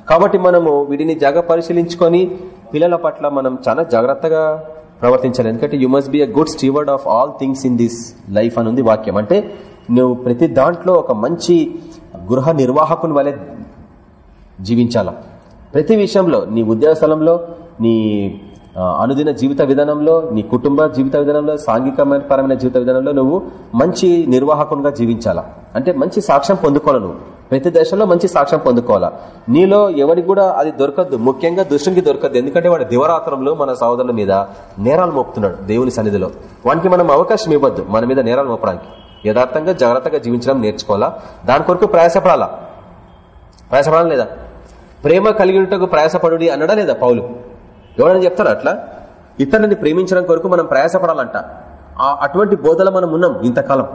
కాబట్టి మనము వీటిని జాగ పరిశీలించుకొని పిల్లల పట్ల మనం చాలా జాగ్రత్తగా ప్రవర్తించాలి. ఎందుకంటే you must be a good steward of all things in this life అని ఉంది వాక్యం. అంటే నువ్వు ప్రతి దాంట్లో ఒక మంచి గృహ నిర్వాహకుని వలె జీవించాలా? ప్రతి విషయంలో నీ ఉద్యోగ స్థలంలో నీ అనుదిన జీవిత విధానంలో నీ కుటుంబ జీవిత విధానంలో సాంఘికమైన పరమైన జీవిత విధానంలో నువ్వు మంచి నిర్వాహకునిగా జీవించాలా? అంటే మంచి సాక్ష్యం పొందుకోవాలి నువ్వు? ప్రతి దశలో మంచి సాక్ష్యం పొందుకోవాలా? నీలో ఎవరికి కూడా అది దొరకద్దు ముఖ్యంగా దుష్టునికి దొరకద్దు ఎందుకంటే వాడు దివరాత్రంలో మన సహోదరుల మీద నేరాలు మోపుతున్నాడు దేవుని సన్నిధిలో. వానికి మనం అవకాశం ఇవ్వద్దు మన మీద నేరాలు మోపడానికి. యథార్థంగా జాగ్రత్తగా జీవించడం నేర్చుకోవాలా? దాని కొరకు ప్రయాసపడాలా? ప్రయాసపడాలి లేదా? ప్రేమ కలిగినట్టుకు ప్రయాసపడు అన్నడా లేదా పౌలు? ఎవరైనా చెప్తారా అట్లా? ఇతరులని ప్రేమించడం కొరకు మనం ప్రయాసపడాలంట. అటువంటి బోధలో మనం ఉన్నాం ఇంతకాలం.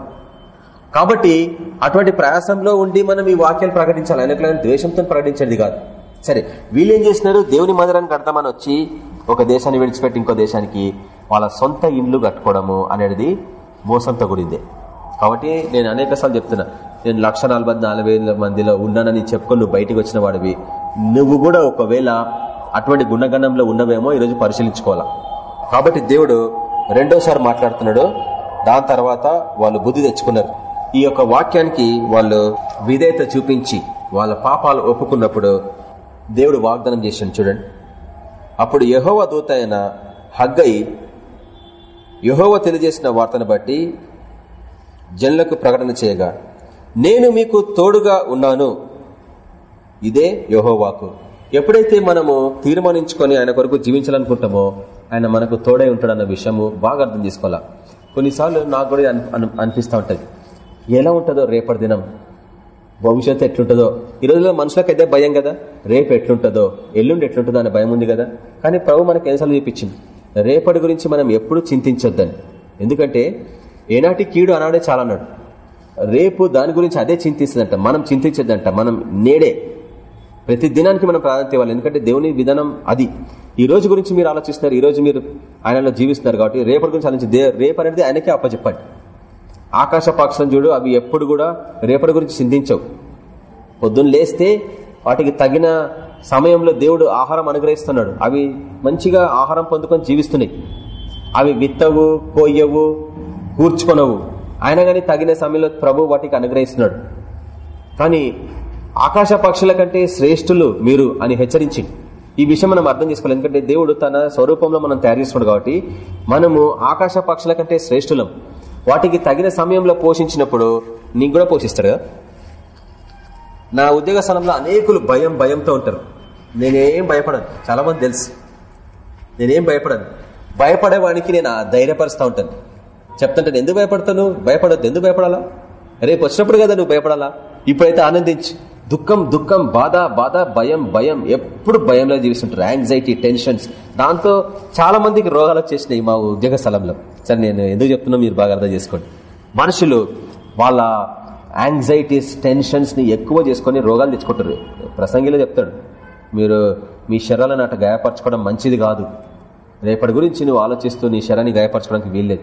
కాబట్టి అటువంటి ప్రయాసంలో ఉండి మనం ఈ వాక్యాలు ప్రకటించాలి. ఆయనకు ద్వేషంతో ప్రకటించేది కాదు. సరే వీళ్ళు ఏం చేసినారు దేవుని మందిరాన్ని కడతామని వచ్చి ఒక దేశాన్ని విడిచిపెట్టి ఇంకో దేశానికి వాళ్ళ సొంత ఇండ్లు కట్టుకోవడము అనేది మోసంతో కూడిందే. కాబట్టి నేను అనేక సార్లు చెప్తున్నా నేను లక్ష నలభై నాలుగు వేల మందిలో ఉన్నానని చెప్పుకొని నువ్వు వచ్చిన వాడివి. నువ్వు కూడా ఒకవేళ అటువంటి గుణగణంలో ఉన్నవేమో ఈరోజు పరిశీలించుకోవాలా. కాబట్టి దేవుడు రెండోసారి మాట్లాడుతున్నాడు. దాని తర్వాత వాళ్ళు బుద్ధి తెచ్చుకున్నారు. ఈ యొక్క వాక్యానికి వాళ్ళు విధేయత చూపించి వాళ్ళ పాపాలు ఒప్పుకున్నప్పుడు దేవుడు వాగ్దానం చేశాడు చూడండి. అప్పుడు యహోవ దూత అయిన హగ్గై యహోవ తెలియజేసిన వార్తను బట్టి జనులకు ప్రకటన చేయగా నేను మీకు తోడుగా ఉన్నాను. ఇదే యహోవాకు. ఎప్పుడైతే మనము తీర్మానించుకొని ఆయన కొరకు జీవించాలనుకుంటామో ఆయన మనకు తోడై ఉంటాడన్న విషయము బాగా అర్థం చేసుకోవాలా? కొన్నిసార్లు నాకు కూడా అనిపిస్తూ ఉంటుంది. ఎలా ఉంటుందో రేపటి దినం? భవిష్యత్తు ఎట్లుంటుందో? ఈ రోజుల్లో మనుషులకైతే భయం కదా? రేపు ఎట్లుంటుందో? ఎల్లుండి ఎట్లుంటుందో అనే భయం ఉంది కదా? కానీ ప్రభు మనకి ఎన్నిసార్లు చూపించింది రేపటి గురించి మనం ఎప్పుడు చింతించొద్దని. ఎందుకంటే ఏనాటి కీడు అనాడే చాలన్నాడు. రేపు దాని గురించి అదే చింతిస్తుందంట. మనం చింతించొద్దంట. మనం నేడే. ప్రతి దినానికి మనం ప్రాధాన్యత ఇవ్వాలి. ఎందుకంటే దేవుని విధానం అది. ఈ రోజు గురించి మీరు ఆలోచిస్తున్నారు ఈ రోజు మీరు ఆయనలో జీవిస్తున్నారు కాబట్టి రేపటి గురించి ఆలోచించి దే- రేపు అనేది ఆయనకే అప్పచెప్పండి ఆకాశ పక్షులను చూడు అవి ఎప్పుడు కూడా రేపటి గురించి చింతించవు. పొద్దున్న లేస్తే వాటికి తగిన సమయంలో దేవుడు ఆహారం అనుగ్రహిస్తున్నాడు. అవి మంచిగా ఆహారం పొందుకొని జీవిస్తున్నాయి. అవి విత్తవు కొయ్యవు కూర్చుకొనవు. అయినా కానీ తగిన సమయంలో ప్రభు వాటికి అనుగ్రహిస్తున్నాడు. కానీ ఆకాశ పక్షుల కంటే శ్రేష్ఠులు మీరు అని హెచ్చరించింది. ఈ విషయం మనం అర్థం చేసుకోవాలి. ఎందుకంటే దేవుడు తన స్వరూపంలో మనం తయారు చేసుకున్నాడు కాబట్టి మనము ఆకాశ పక్షుల కంటే శ్రేష్ఠులం. వాటికి తగిన సమయంలో పోషించినప్పుడు నీకు కూడా పోషిస్తాడు నా ఉద్యోగ స్థలంలో అనేకులు భయం భయంతో ఉంటారు. నేనేం భయపడను. చాలా మంది తెలుసు. నేనేం భయపడను. భయపడేవాడికి నేను ధైర్యపరుస్తూ ఉంటాను. చెప్తుంటాను ఎందుకు భయపడతాను భయపడద్దు. ఎందుకు భయపడాలా? రేపు వచ్చినప్పుడు కదా నువ్వు భయపడాలా? ఇప్పుడైతే ఆనందించు. దుఃఖం దుఃఖం బాధ బాధ భయం భయం. ఎప్పుడు భయంలో జీవిస్తుంటారు. యాంగ్జైటీ టెన్షన్స్ దాంతో చాలా మందికి రోగాలు వచ్చేసినాయి మా ఉద్యోగ స్థలంలో. సరే నేను ఎందుకు చెప్తున్నా మీరు బాగా అర్థం చేసుకోండి. మనుషులు వాళ్ళ యాంగ్జైటీస్ టెన్షన్స్ని ఎక్కువ చేసుకుని రోగాలు తెచ్చుకుంటారు. ప్రసంగిలో చెప్తాడు. మీరు మీ శరీరాలను అట్లా గాయపరచుకోవడం మంచిది కాదు. రేపటి గురించి నువ్వు ఆలోచిస్తూ నీ శరీరాన్ని గాయపరచుకోవడానికి వీల్లేదు.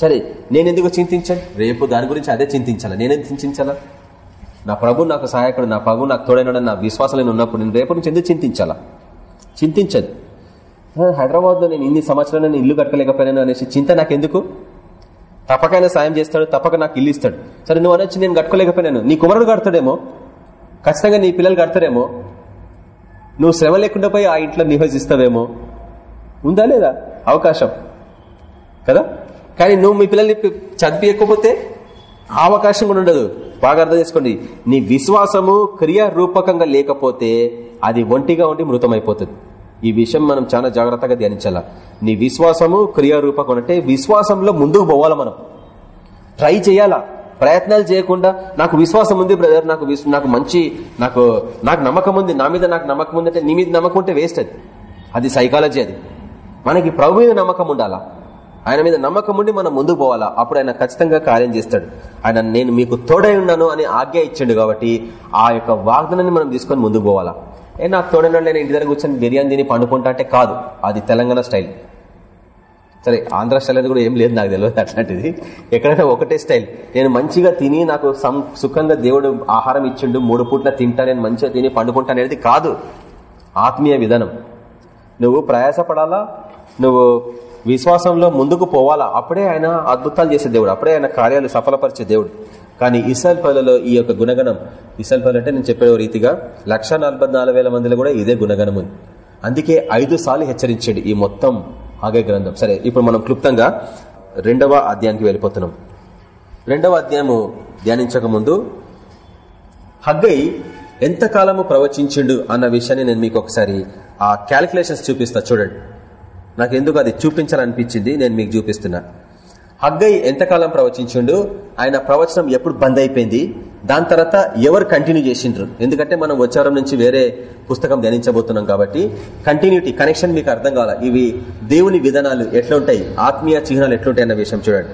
సరే నేను ఎందుకు చింతించాను? రేపు దాని గురించి అదే చింతించాలా? నేనెందుకు చింతించాలా? నా ప్రభు నాకు సహాయకుడు నా ప్రభు నాకు తోడైన నా విశ్వాసాలను ఉన్నప్పుడు నేను రేపటి నుంచి ఎందుకు చింతించాలా? చింతించదు. హైదరాబాద్లో నేను ఇన్ని సంవత్సరాలు నేను ఇల్లు కట్టలేకపోయాను అనేసి చింత నాకెందుకు? తప్పకైనా సాయం చేస్తాడు తప్పక నాకు ఇల్లు ఇస్తాడు. సరే నువ్వు అనొచ్చి నేను కట్టుకోలేకపోయినాను నీ కుమారుడు కడతాడేమో? ఖచ్చితంగా నీ పిల్లలు కడతారేమో? నువ్వు శ్రమ లేకుండా పోయి ఆ ఇంట్లో నివసిస్తావేమో? ఉందా లేదా అవకాశం? కదా? కానీ నువ్వు మీ పిల్లల్ని చదివియకపోతే ఆ అవకాశం కూడా ఉండదు. బాగా అర్థం చేసుకోండి. నీ విశ్వాసము క్రియారూపకంగా లేకపోతే అది ఒంటిగా ఉండి మృతమైపోతుంది. ఈ విషయం మనం చాలా జాగ్రత్తగా ధ్యానించాలా. నీ విశ్వాసము క్రియారూపకం అంటే విశ్వాసంలో ముందుకు పోవాలా మనం. ట్రై చేయాలా. ప్రయత్నాలు చేయకుండా నాకు విశ్వాసం ఉంది బ్రదర్ నాకు నాకు మంచి నాకు నాకు నమ్మకం ఉంది నా మీద నాకు నమ్మకం ఉంది అంటే నీ మీద నమ్మకం ఉంటే వేస్ట్ అది. అది సైకాలజీ అది. మనకి ప్రభు మీద నమ్మకం ఉండాలా. ఆయన మీద నమ్మకం ఉండి మనం ముందుకు పోవాలా? అప్పుడు ఆయన ఖచ్చితంగా కార్యం చేస్తాడు. ఆయన నేను మీకు తోడై ఉన్నాను అని ఆజ్ఞ ఇచ్చిండు కాబట్టి ఆ యొక్క వాగ్దానాన్ని మనం తీసుకొని ముందుకు పోవాలా? ఏ నాకు తోడైనా నేను ఇంటి దగ్గర కూర్చొని బిర్యానీ తిని పండుకుంటా అంటే కాదు. అది తెలంగాణ స్టైల్. సరే ఆంధ్ర స్టైల్ అనేది కూడా ఏం లేదు నాకు తెలియదు అట్లాంటిది. ఎక్కడైనా ఒకటే స్టైల్. నేను మంచిగా తిని నాకు సుఖంగా దేవుడు ఆహారం ఇచ్చిండు మూడు పూట్ల తింటా నేను మంచిగా తిని పండుకుంటా అనేది కాదు. ఆత్మీయ విధానం. నువ్వు ప్రయాసపడాలా? నువ్వు విశ్వాసంలో ముందుకు పోవాలా? అప్పుడే ఆయన అద్భుతాలు చేసే దేవుడు. అప్పుడే ఆయన కార్యాలు సఫలపరిచే దేవుడు. కానీ ఇసల్ పల్లెలో ఈ యొక్క గుణగణం ఇసల్ పల్లె అంటే నేను చెప్పే రీతిగా లక్ష మందిలో కూడా ఇదే గుణగణం ఉంది. అందుకే ఐదు సార్లు హెచ్చరించాడు ఈ మొత్తం ఆగే గ్రంథం. సరే ఇప్పుడు మనం క్లుప్తంగా రెండవ అధ్యాయానికి వెళ్ళిపోతున్నాం. రెండవ అధ్యాయము ధ్యానించక ముందు హగ్గై ఎంతకాలము ప్రవచించిండు అన్న విషయాన్ని నేను మీకు ఒకసారి ఆ క్యాలిక్యులేషన్స్ చూపిస్తా చూడండి. నాకు ఎందుకు అది చూపించాలనిపించింది? నేను మీకు చూపిస్తున్నా. హగ్గై ఎంతకాలం ప్రవచించిండు? ఆయన ప్రవచనం ఎప్పుడు బంద్ అయిపోయింది దాని తర్వాత ఎవరు కంటిన్యూ చేసిండ్రు? ఎందుకంటే మనం వచ్చారం నుంచి వేరే పుస్తకం ధ్యానించబోతున్నాం కాబట్టి కంటిన్యూటీ కనెక్షన్ మీకు అర్థం కావాలి? ఇవి దేవుని విధానాలు ఎట్లుంటాయి? ఆత్మీయ చిహ్నాలు ఎట్లుంటాయి అన్న విషయం చూడండి.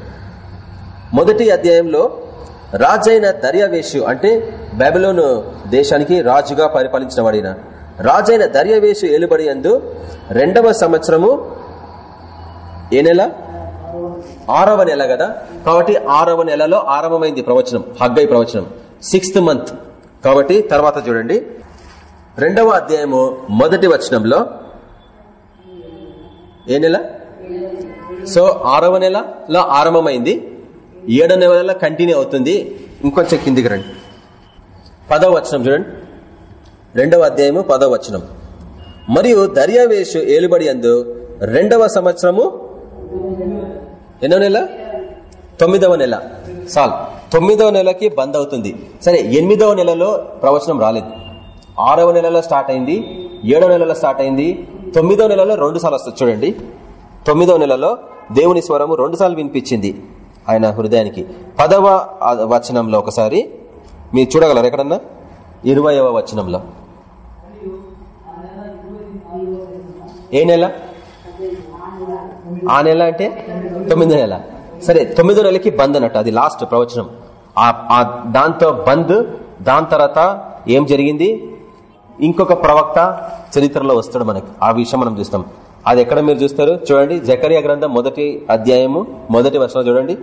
మొదటి అధ్యాయంలో రాజైన దర్యావేషు అంటే బెబలోను దేశానికి రాజుగా పరిపాలించిన వాడిన రాజైన దర్యవేషు ఏలుబడి అందు రెండవ సంవత్సరము ఏ నెల? ఆరవ నెల కదా కాబట్టి ఆరవ నెలలో ఆరంభమైంది ప్రవచనం హగ్గై ప్రవచనం. సిక్స్త్ మంత్ కాబట్టి తర్వాత చూడండి. రెండవ అధ్యాయము మొదటి వచనంలో ఏ నెల? సో ఆరవ నెలలో ఆరంభమైంది. ఏడవ నెలలో కంటిన్యూ అవుతుంది. ఇంకొంచెం కిందికి రండి. పదవ వచనం చూడండి. రెండవ అధ్యాయము పదవ వచనం. మరియు దర్యావేషు ఏలుబడి అందు రెండవ సంవత్సరము ఎన్నో నెల? తొమ్మిదవ నెల. సాల్ తొమ్మిదవ నెలకి బంద్ అవుతుంది. సరే ఎనిమిదవ నెలలో ప్రవచనం రాలేదు. ఆరవ నెలలో స్టార్ట్ అయింది ఏడవ నెలలో స్టార్ట్ అయింది తొమ్మిదవ నెలలో రెండు సార్లు వస్తుంది. చూడండి. తొమ్మిదవ నెలలో దేవుని స్వరము రెండు సార్లు వినిపించింది ఆయన హృదయానికి. పదవ వచనంలో ఒకసారి మీరు చూడగలరు ఎక్కడన్నా? ఇరవయవ వచనంలో. ఏ నెల? ఆ నెల అంటే తొమ్మిదో నెల. సరే తొమ్మిదో నెలకి బంద్ అన్నట్టు అది లాస్ట్ ప్రవచనం. దాంతో బంద్ దాని తర్వాత ఏం జరిగింది? ఇంకొక ప్రవక్త చరిత్రలో వస్తాడు మనకి. ఆ విషయం మనం చూస్తాం. అది ఎక్కడ మీరు చూస్తారు? చూడండి జకరియా గ్రంథం మొదటి అధ్యాయము మొదటి వర్షంలో చూడండి.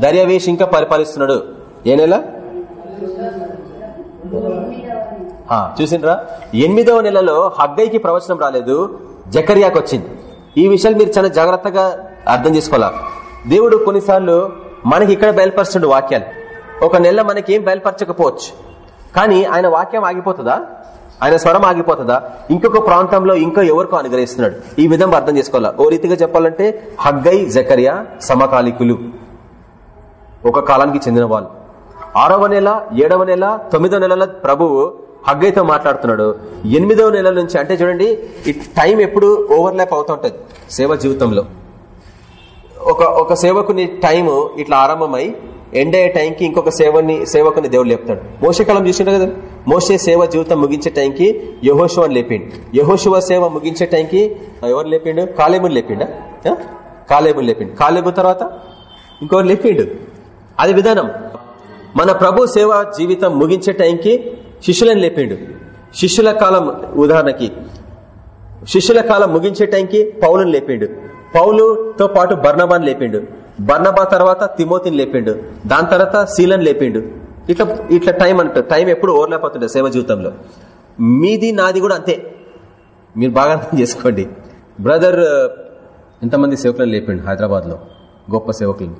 దర్యావేష్ ఇంకా పరిపాలిస్తున్నాడు. ఏ నెల? చూసిండ్రా? ఎనిమిదవ నెలలో హగ్గైకి ప్రవచనం రాలేదు జకర్యాకి వచ్చింది ఈ విషయాలు మీరు చాలా జాగ్రత్తగా అర్థం చేసుకోవాలా? దేవుడు కొన్నిసార్లు మనకి ఇక్కడ బయలుపరుస్తుండే వాక్యాలు. ఒక నెల మనకి ఏం బయలుపరచకపోవచ్చు. కానీ ఆయన వాక్యం ఆగిపోతుందా? ఆయన స్వరం ఆగిపోతుందా? ఇంకొక ప్రాంతంలో ఇంకా ఎవరికో అనుగ్రహిస్తున్నాడు. ఈ విధంగా అర్థం చేసుకోవాలా? ఓ రీతిగా చెప్పాలంటే హగ్గై జకరియా సమకాలికులు. ఒక కాలానికి చెందిన వాళ్ళు. ఆరవ నెల ఏడవ నెల తొమ్మిదవ నెలల ప్రభువు హగ్గైతో మాట్లాడుతున్నాడు. ఎనిమిదవ నెల నుంచి అంటే చూడండి ఈ టైం ఎప్పుడు ఓవర్లాప్ అవుతూ ఉంటుంది సేవ జీవితంలో. ఒక ఒక సేవకుని టైం ఇట్లా ఆరంభమై ఎండ్ అయ్యే టైంకి ఇంకొక సేవని సేవకుని దేవుడు లేపుతాడు. మోసకాలం చూసిండు కదా? మోసే సేవ జీవితం ముగించే టైంకి యహోశివని లేపిండు. యహోశివ సేవ ముగించే టైంకి ఎవరు లేపిండు? కాలేబుని లేపిండా? కాలేబుని లేపిండు. కాలేబు తర్వాత ఇంకొకరు లేపిండు. అది విధానం. మన ప్రభు సేవ జీవితం ముగించే టైంకి శిష్యులను లేపిండు. శిష్యుల కాలం ఉదాహరణకి శిష్యుల కాలం ముగించే టైంకి పౌలను లేపిండు. పౌలుతో పాటు బర్ణబాన్ లేపిండు. బర్ణబా తర్వాత తిమోతిని లేపిండు. దాని తర్వాత శీలను లేపిండు. ఇట్లా ఇట్లా టైం అంట టైం ఎప్పుడు ఓర్లేకపోతుండే సేవ జీవితంలో. మీది నాది కూడా అంతే. మీరు బాగా అర్థం చేసుకోండి. బ్రదర్ ఎంతమంది సేవకులను లేపిండు హైదరాబాద్లో గొప్ప సేవకులను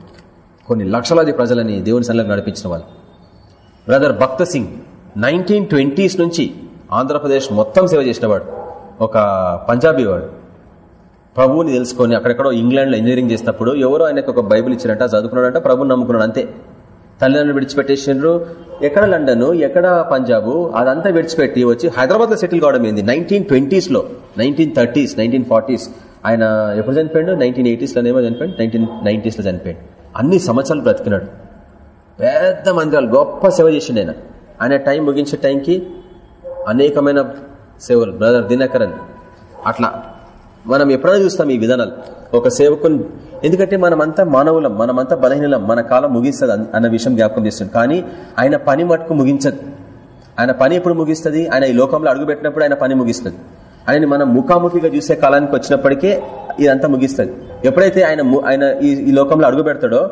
కొన్ని లక్షలాది ప్రజలని దేవుని సన్నిధికి నడిపించిన వాళ్ళు. Brother Bakht Singh nineteen twenties నుంచి ఆంధ్రప్రదేశ్ మొత్తం సేవ చేసినవాడు. ఒక పంజాబీ వాడు. ప్రభువుని తెలుసుకొని అక్కడెక్కడో ఇంగ్లాండ్లో ఇంజనీరింగ్ చేసినప్పుడు ఎవరో ఆయనకు ఒక బైబిల్ ఇచ్చినట్ట చదువుకున్నాడంట ప్రభుని నమ్ముకున్నాడు అంతే. తల్లిదండ్రులు విడిచిపెట్టేసిండ్రు. ఎక్కడ లండన్ ఎక్కడ పంజాబు అదంతా విడిచిపెట్టి వచ్చి హైదరాబాద్లో సెటిల్ కావడం ఏంది? నైన్టీన్ ట్వంటీస్లో నైన్టీన్ థర్టీస్ నైన్టీన్ ఫార్టీస్. ఆయన ఎప్పుడు చనిపోయాడు? నైన్టీన్ ఎయిటీస్ లోనేమో చనిపోయాడు నైన్టీన్ నైన్టీస్లో చనిపోయాడు. అన్ని సంవత్సరాలు బ్రతికినాడు. పెద్ద మందిరాలు గొప్ప సేవ చేసిండు ఆయన. ఆయన టైం ముగించే టైంకి అనేకమైన సేవలు. బ్రదర్ దినకరన్ అట్లా మనం ఎప్పుడైనా చూస్తాం ఈ విధానాలు. ఒక సేవకుని ఎందుకంటే మనమంతా మానవులం మనమంతా బలహీనలం మన కాలం ముగిస్తుంది అన్న విషయం జ్ఞాపకం చేస్తుంది. కానీ ఆయన పని మటుకు ముగించదు. ఆయన పని ఎప్పుడు ముగిస్తుంది? ఆయన ఈ లోకంలో అడుగుపెట్టినప్పుడు ఆయన పని ముగిస్తుంది. ఆయన మనం ముఖాముఖిగా చూసే కాలానికి వచ్చినప్పటికే ఇదంతా ముగిస్తుంది. ఎప్పుడైతే ఆయన ము- ఆయన ఈ- ఈ లోకంలో అడుగు పెడతాడో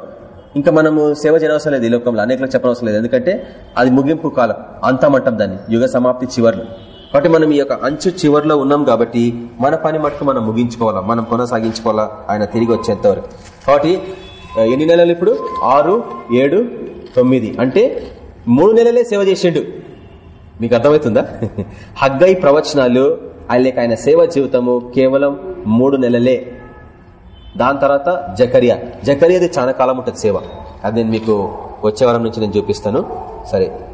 ఇంకా మనము సేవ చేయనవసరం లేదు ఈ లోకంలో. అనేకలకు చెప్పనవసరం లేదు. ఎందుకంటే అది ముగింపు కాలం. అంతమంటాం దాన్ని. యుగ సమాప్తి చివర్లు. కాబట్టి మనం ఈ యొక్క అంచు చివర్లో ఉన్నాం కాబట్టి మన పని మటుకు మనం ముగించుకోవాలా? మనం కొనసాగించుకోవాలా? ఆయన తిరిగి వచ్చేంత వరకు. కాబట్టి ఎన్ని నెలలు ఇప్పుడు? ఆరు ఏడు తొమ్మిది. అంటే మూడు నెలలే సేవ చేసిండు. మీకు అర్థమవుతుందా? (laughs) హగ్గై ప్రవచనాలు ఆయన ఆయన సేవ జీవితము కేవలం మూడు నెలలే. దాని తర్వాత జకరియా. జకరియాది చాలా కాలం ఉంటుంది సేవ. అది నేను మీకు వచ్చే వారం నుంచి నేను చూపిస్తాను. సరే.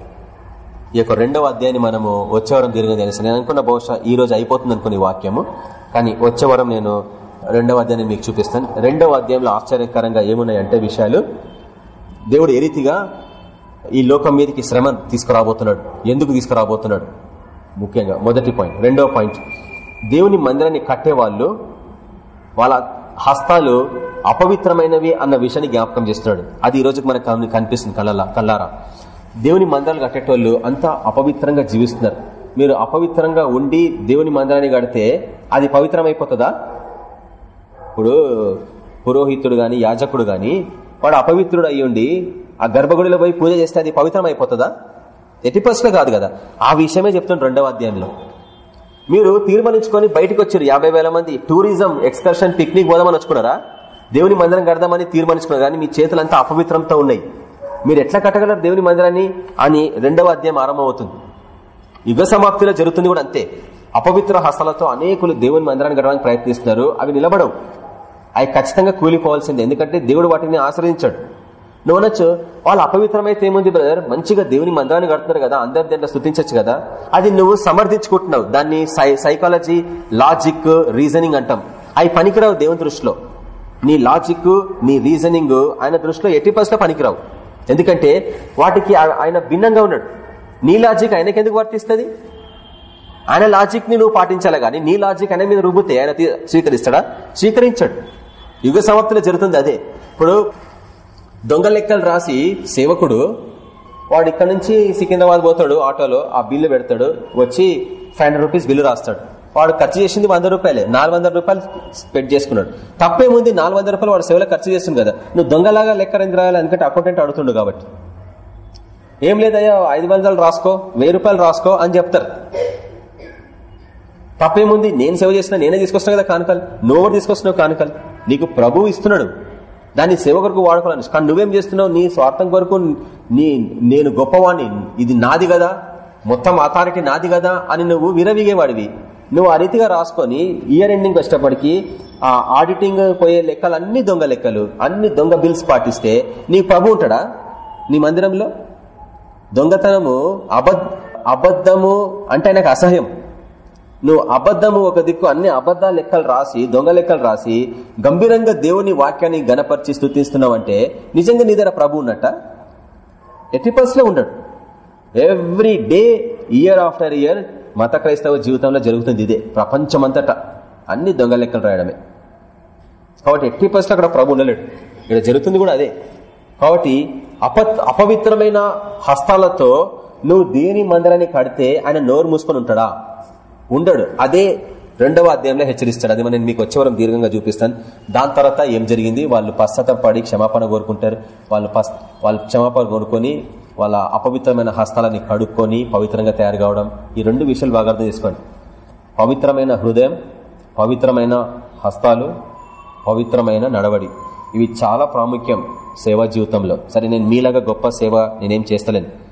ఈ యొక్క రెండవ అధ్యాయాన్ని మనము వచ్చే వారం తిరిగి తెలుసు నేను అనుకున్న బహుశా ఈ రోజు అయిపోతుంది అనుకునే వాక్యము. కానీ వచ్చే వారం నేను రెండవ అధ్యాయాన్ని మీకు చూపిస్తాను. రెండవ అధ్యాయంలో ఆశ్చర్యకరంగా ఏమున్నాయంటే విషయాలు. దేవుడు ఏ రీతిగా ఈ లోకం మీదకి శ్రమ తీసుకురాబోతున్నాడు? ఎందుకు తీసుకురాబోతున్నాడు? ముఖ్యంగా మొదటి పాయింట్. రెండవ పాయింట్. దేవుని మందిరాన్ని కట్టేవాళ్ళు వాళ్ళ హస్తాలు అపవిత్రమైనవి అన్న విషయాన్ని జ్ఞాపకం చేస్తున్నాడు. అది ఈ రోజుకి మనకు కనిపిస్తుంది కళ్ళ కల్లారా దేవుని మందిరాలు కట్టేటోళ్ళు అంతా అపవిత్రంగా జీవిస్తున్నారు. మీరు అపవిత్రంగా ఉండి దేవుని మందిరాన్ని కడితే అది పవిత్రమైపోతుందా? ఇప్పుడు పురోహితుడు గాని యాజకుడు గాని వాడు అపవిత్రుడు అయ్యుండి ఆ గర్భగుడిలో పోయి పూజ చేస్తే అది పవిత్రం అయిపోతుందా ఎట్టి కాదు కదా. ఆ విషయమే చెప్తుంది రెండవ అధ్యాయంలో. మీరు తీర్మానించుకొని బయటకు వచ్చారు. యాభై వేల మంది టూరిజం ఎక్స్కర్షన్ పిక్నిక్ పోదామని వచ్చుకున్నారా? దేవుని మందిరం కడదామని తీర్మానించుకున్నారు. కానీ మీ చేతులంతా అపవిత్రంతో ఉన్నాయి. మీరు ఎట్లా కట్టగలరు దేవుని మందిరాన్ని? అని రెండవ అధ్యాయం ఆరంభమవుతుంది. యుగ సమాప్తిలో జరుగుతుంది కూడా అంతే. అపవిత్ర హస్తలతో అనేకులు దేవుని మందిరాన్ని గడవడానికి ప్రయత్నిస్తున్నారు. అవి నిలబడవు. అవి ఖచ్చితంగా కూలిపోవాల్సిందే. ఎందుకంటే దేవుడు వాటిని ఆశ్రయించాడు. నువ్వు అనొచ్చు వాళ్ళు అపవిత్రమైతే ఏముంది బ్రదర్ మంచిగా దేవుని మందిరాన్ని కడుతున్నారు కదా అందరి దాంట్లో స్థుతించచ్చు కదా? అది నువ్వు సమర్థించుకుంటున్నావు. దాన్ని సైకాలజీ లాజిక్ రీజనింగ్ అంటాం. అవి పనికిరావు దేవుని దృష్టిలో. నీ లాజిక్ నీ రీజనింగ్ ఆయన దృష్టిలో ఎట్టి పరిస్థితిలో పనికిరావు. ఎందుకంటే వాటికి ఆయన భిన్నంగా ఉన్నాడు. నీ లాజిక్ ఆయనకి ఎందుకు వర్తిస్తుంది? ఆయన లాజిక్ని నువ్వు పాటించాలి కానీ నీ లాజిక్ అనే మీద రుబ్బితే ఆయన తీ- స్వీకరిస్తాడా? స్వీకరించాడు. యుగ సమాప్తిలో జరుగుతుంది అదే. ఇప్పుడు దొంగ లెక్కలు రాసి సేవకుడు వాడు ఇక్కడ నుంచి సికింద్రాబాద్ పోతాడు ఆటోలో ఆ బిల్లు పెడతాడు వచ్చి ఫైవ్ హండ్రెడ్ రూపీస్ బిల్లు రాస్తాడు. వాడు ఖర్చు చేసింది వంద రూపాయలే నాలుగు వందల రూపాయలు స్పెండ్ చేసుకున్నాడు. తప్పేముంది నాలుగు వందల రూపాయలు వాడు సేవలో ఖర్చు చేస్తుంది కదా. నువ్వు దొంగలాగా లెక్క ఎందుకు రాయాలి ఎందుకంటే అకౌంటెంట్ అడుగుతుండు కాబట్టి. ఏం లేదయ్యా ఐదు వందలు రాసుకో వెయ్యి రూపాయలు రాసుకో అని చెప్తారు. తప్పేముంది నేను సేవ చేసిన నేనే తీసుకొస్తున్నా కదా కానుకలు. నువ్వు తీసుకొస్తున్నావు కానుకలు? నీకు ప్రభువు ఇస్తున్నాడు. దాన్ని సేవ కొరకు వాడుకోవాలని. కానీ నువ్వేం చేస్తున్నావు? నీ స్వార్థం కొరకు నీ నేను గొప్పవాణ్ణి. ఇది నాది కదా. మొత్తం అథారిటీ నాది కదా అని నువ్వు విరవిగేవాడివి నువ్వు ఆ రీతిగా రాసుకొని ఇయర్ ఎండింగ్ వచ్చేటప్పటికి ఆ ఆడిటింగ్ పోయే లెక్కలు అన్ని దొంగ లెక్కలు అన్ని దొంగ బిల్స్ పాటిస్తే నీ ప్రభు ఉంటాడా? నీ మందిరంలో? దొంగతనము అబద్ అబద్ధము అంటే నాకు అసహ్యం. నువ్వు అబద్ధము ఒక దిక్కు అన్ని అబద్ధ లెక్కలు రాసి దొంగ లెక్కలు రాసి గంభీరంగా దేవుని వాక్యాన్ని గణపరిచి స్థుతిస్తున్నావంటే నిజంగా నీ దగ్గర ప్రభు ఉన్నట్ట? ఎట్టి లో ఉండడు. Every day year after year మత క్రైస్తవ జీవితంలో జరుగుతుంది ఇదే ప్రపంచమంతటా. అన్ని దొంగ లెక్కలు రాయడమే. కాబట్టి ఎట్టి పరిస్థితులు అక్కడ ప్రభు ఉండలేడు. ఇక్కడ జరుగుతుంది కూడా అదే. కాబట్టి అప అపవిత్రమైన హస్తాలతో నువ్వు దేని మందిరాన్ని కడితే ఆయన నోరు మూసుకొని ఉంటాడా? ఉండడు. అదే రెండవ అధ్యాయంలో హెచ్చరిస్తాడు. అది నేను మీకు వచ్చేవరం దీర్ఘంగా చూపిస్తాను. దాని తర్వాత ఏం జరిగింది? వాళ్ళు పశ్చాత్తపడి క్షమాపణ కోరుకుంటారు. వాళ్ళు వాళ్ళు క్షమాపణ కోరుకొని వాళ్ళ అపవిత్రమైన హస్తాలని కడుక్కొని పవిత్రంగా తయారు కావడం. ఈ రెండు విషయాలు బాగా అర్థం చేసుకోండి. పవిత్రమైన హృదయం పవిత్రమైన హస్తాలు పవిత్రమైన నడవడి. ఇవి చాలా ప్రాముఖ్యం సేవా జీవితంలో. సరే నేను మీలాగా గొప్ప సేవ నేనేం చేస్తలేను.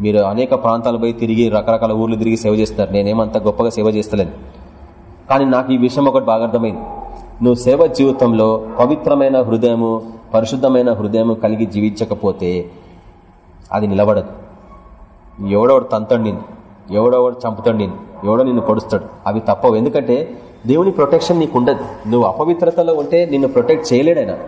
మీరు అనేక ప్రాంతాలు పోయి తిరిగి రకరకాల ఊర్లు తిరిగి సేవ చేస్తున్నారు. నేనేమంత గొప్పగా సేవ చేస్తలేను. కానీ నాకు ఈ విషయం ఒకటి బాగా అర్థమైంది. నువ్వు సేవ జీవితంలో పవిత్రమైన హృదయము పరిశుద్ధమైన హృదయము కలిగి జీవించకపోతే అది నిలబడదు. ఎవడోడు తంతాడు నిన్ను ఎవడోడు చంపుతాడు నిన్ను ఎవడో నిన్ను పొడుస్తాడు. అవి తప్పవు. ఎందుకంటే దేవుని ప్రొటెక్షన్ నీకు ఉండదు. నువ్వు అపవిత్రతలో ఉంటే నిన్ను ప్రొటెక్ట్ చేయలేడైనా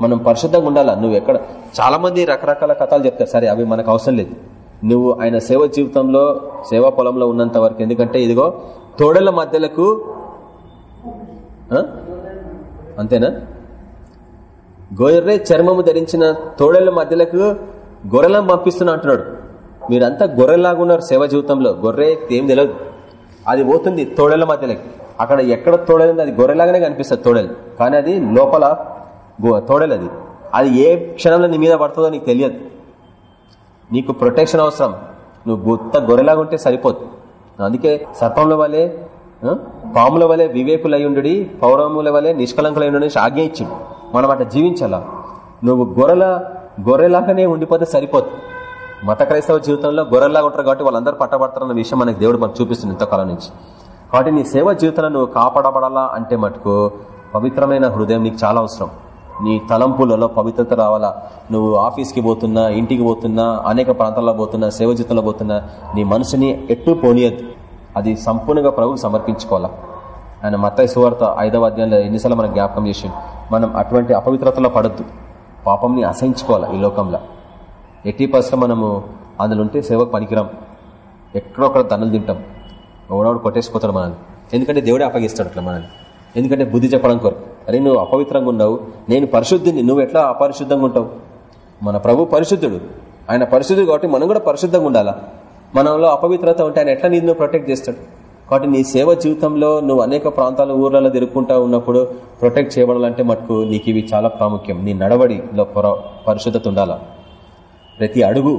మనం పరిశుద్ధంగా ఉండాలా? నువ్వు ఎక్కడ? చాలా మంది రకరకాల కథలు చెప్తారు. సరే అవి మనకు అవసరం లేదు. నువ్వు ఆయన సేవ జీవితంలో సేవా పొలంలో ఉన్నంత వరకు. ఎందుకంటే ఇదిగో తోడల మధ్యలకు అంతేనా? గొర్రె చర్మము ధరించిన తోడల మధ్యలకు గొర్రెలను పంపిస్తున్నా అంటున్నాడు. మీరంతా గొర్రెలాగా ఉన్నారు సేవ జీవితంలో. గొర్రె ఏం తెలియదు. అది పోతుంది తోడల మధ్యలోకి. అక్కడ ఎక్కడ తోడలేదు అది గొర్రెలాగానే కనిపిస్తుంది తోడలు. కానీ అది లోపల తోడలు అది. అది ఏ క్షణంలో నీ మీద పడుతుందో నీకు తెలియదు. నీకు ప్రొటెక్షన్ అవసరం. నువ్వు గుత్త గొర్రెలాగా ఉంటే సరిపోదు. అందుకే సర్పంల వలె పాముల వలె వివేకులయ్యుండు పౌరముల వలె నిష్కలంకులయ్యుండు ఆజ్ఞ ఇచ్చిండు. మనం అట్లా జీవించాలా. నువ్వు గొర్రెల గొర్రెలాగానే ఉండిపోతే సరిపోదు. మత క్రైస్తవ జీవితంలో గొర్రెలాగా ఉంటారు కాబట్టి వాళ్ళందరూ పట్టబడతారన్న విషయం మనకు దేవుడు మనకు చూపిస్తుంది ఇంతకాలం నుంచి. కాబట్టి నీ సేవ జీవితంలో నువ్వు కాపాడబడాలా అంటే మటుకు పవిత్రమైన హృదయం నీకు చాలా అవసరం. నీ తలంపులలో పవిత్రత రావాలా? నువ్వు ఆఫీస్కి పోతున్నా ఇంటికి పోతున్నా అనేక ప్రాంతాల్లో పోతున్నా సేవ జీతంలో పోతున్నా నీ మనసుని ఎట్టు పోనీయద్దు. అది సంపూర్ణంగా ప్రభుకు సమర్పించుకోవాలా? ఆయన మత్తాయి సువార్త ఐదవ అధ్యాయంలో ఎన్నిసార్లు మనం జ్ఞాపకం చేసి మనం అటువంటి అపవిత్రతలో పడద్దు. పాపంని అసహించుకోవాలా ఈ లోకంలో? ఎట్టి పరిస్థితి మనము అందులో ఉంటే సేవకు పనికిరాం. ఎక్కడొక్కడ దండలు తింటాం. ఎవడోడు కొట్టేసిపోతాడు మనల్ని. ఎందుకంటే దేవుడే అప్పగిస్తాడు అట్లా మనల్ని. ఎందుకంటే బుద్ధి చెప్పడం కొరకు. అరే నువ్వు అపవిత్రంగా ఉన్నావు. నేను పరిశుద్ధిని నువ్వు ఎట్లా అపరిశుద్ధంగా ఉంటావు? మన ప్రభు పరిశుద్ధుడు. ఆయన పరిశుద్ధుడు కాబట్టి మనం కూడా పరిశుద్ధంగా ఉండాలా? మనలో అపవిత్రత ఉంటే ఆయన ఎట్లా నిన్ను ప్రొటెక్ట్ చేస్తాడు? కాబట్టి నీ సేవ జీవితంలో నువ్వు అనేక ప్రాంతాల ఊర్లలో తిరుగుకుంటా ఉన్నప్పుడు ప్రొటెక్ట్ చేయబడాలంటే మటుకు నీకు ఇవి చాలా ప్రాముఖ్యం. నీ నడవడిలో పరిశుద్ధత ఉండాలా? ప్రతి అడుగు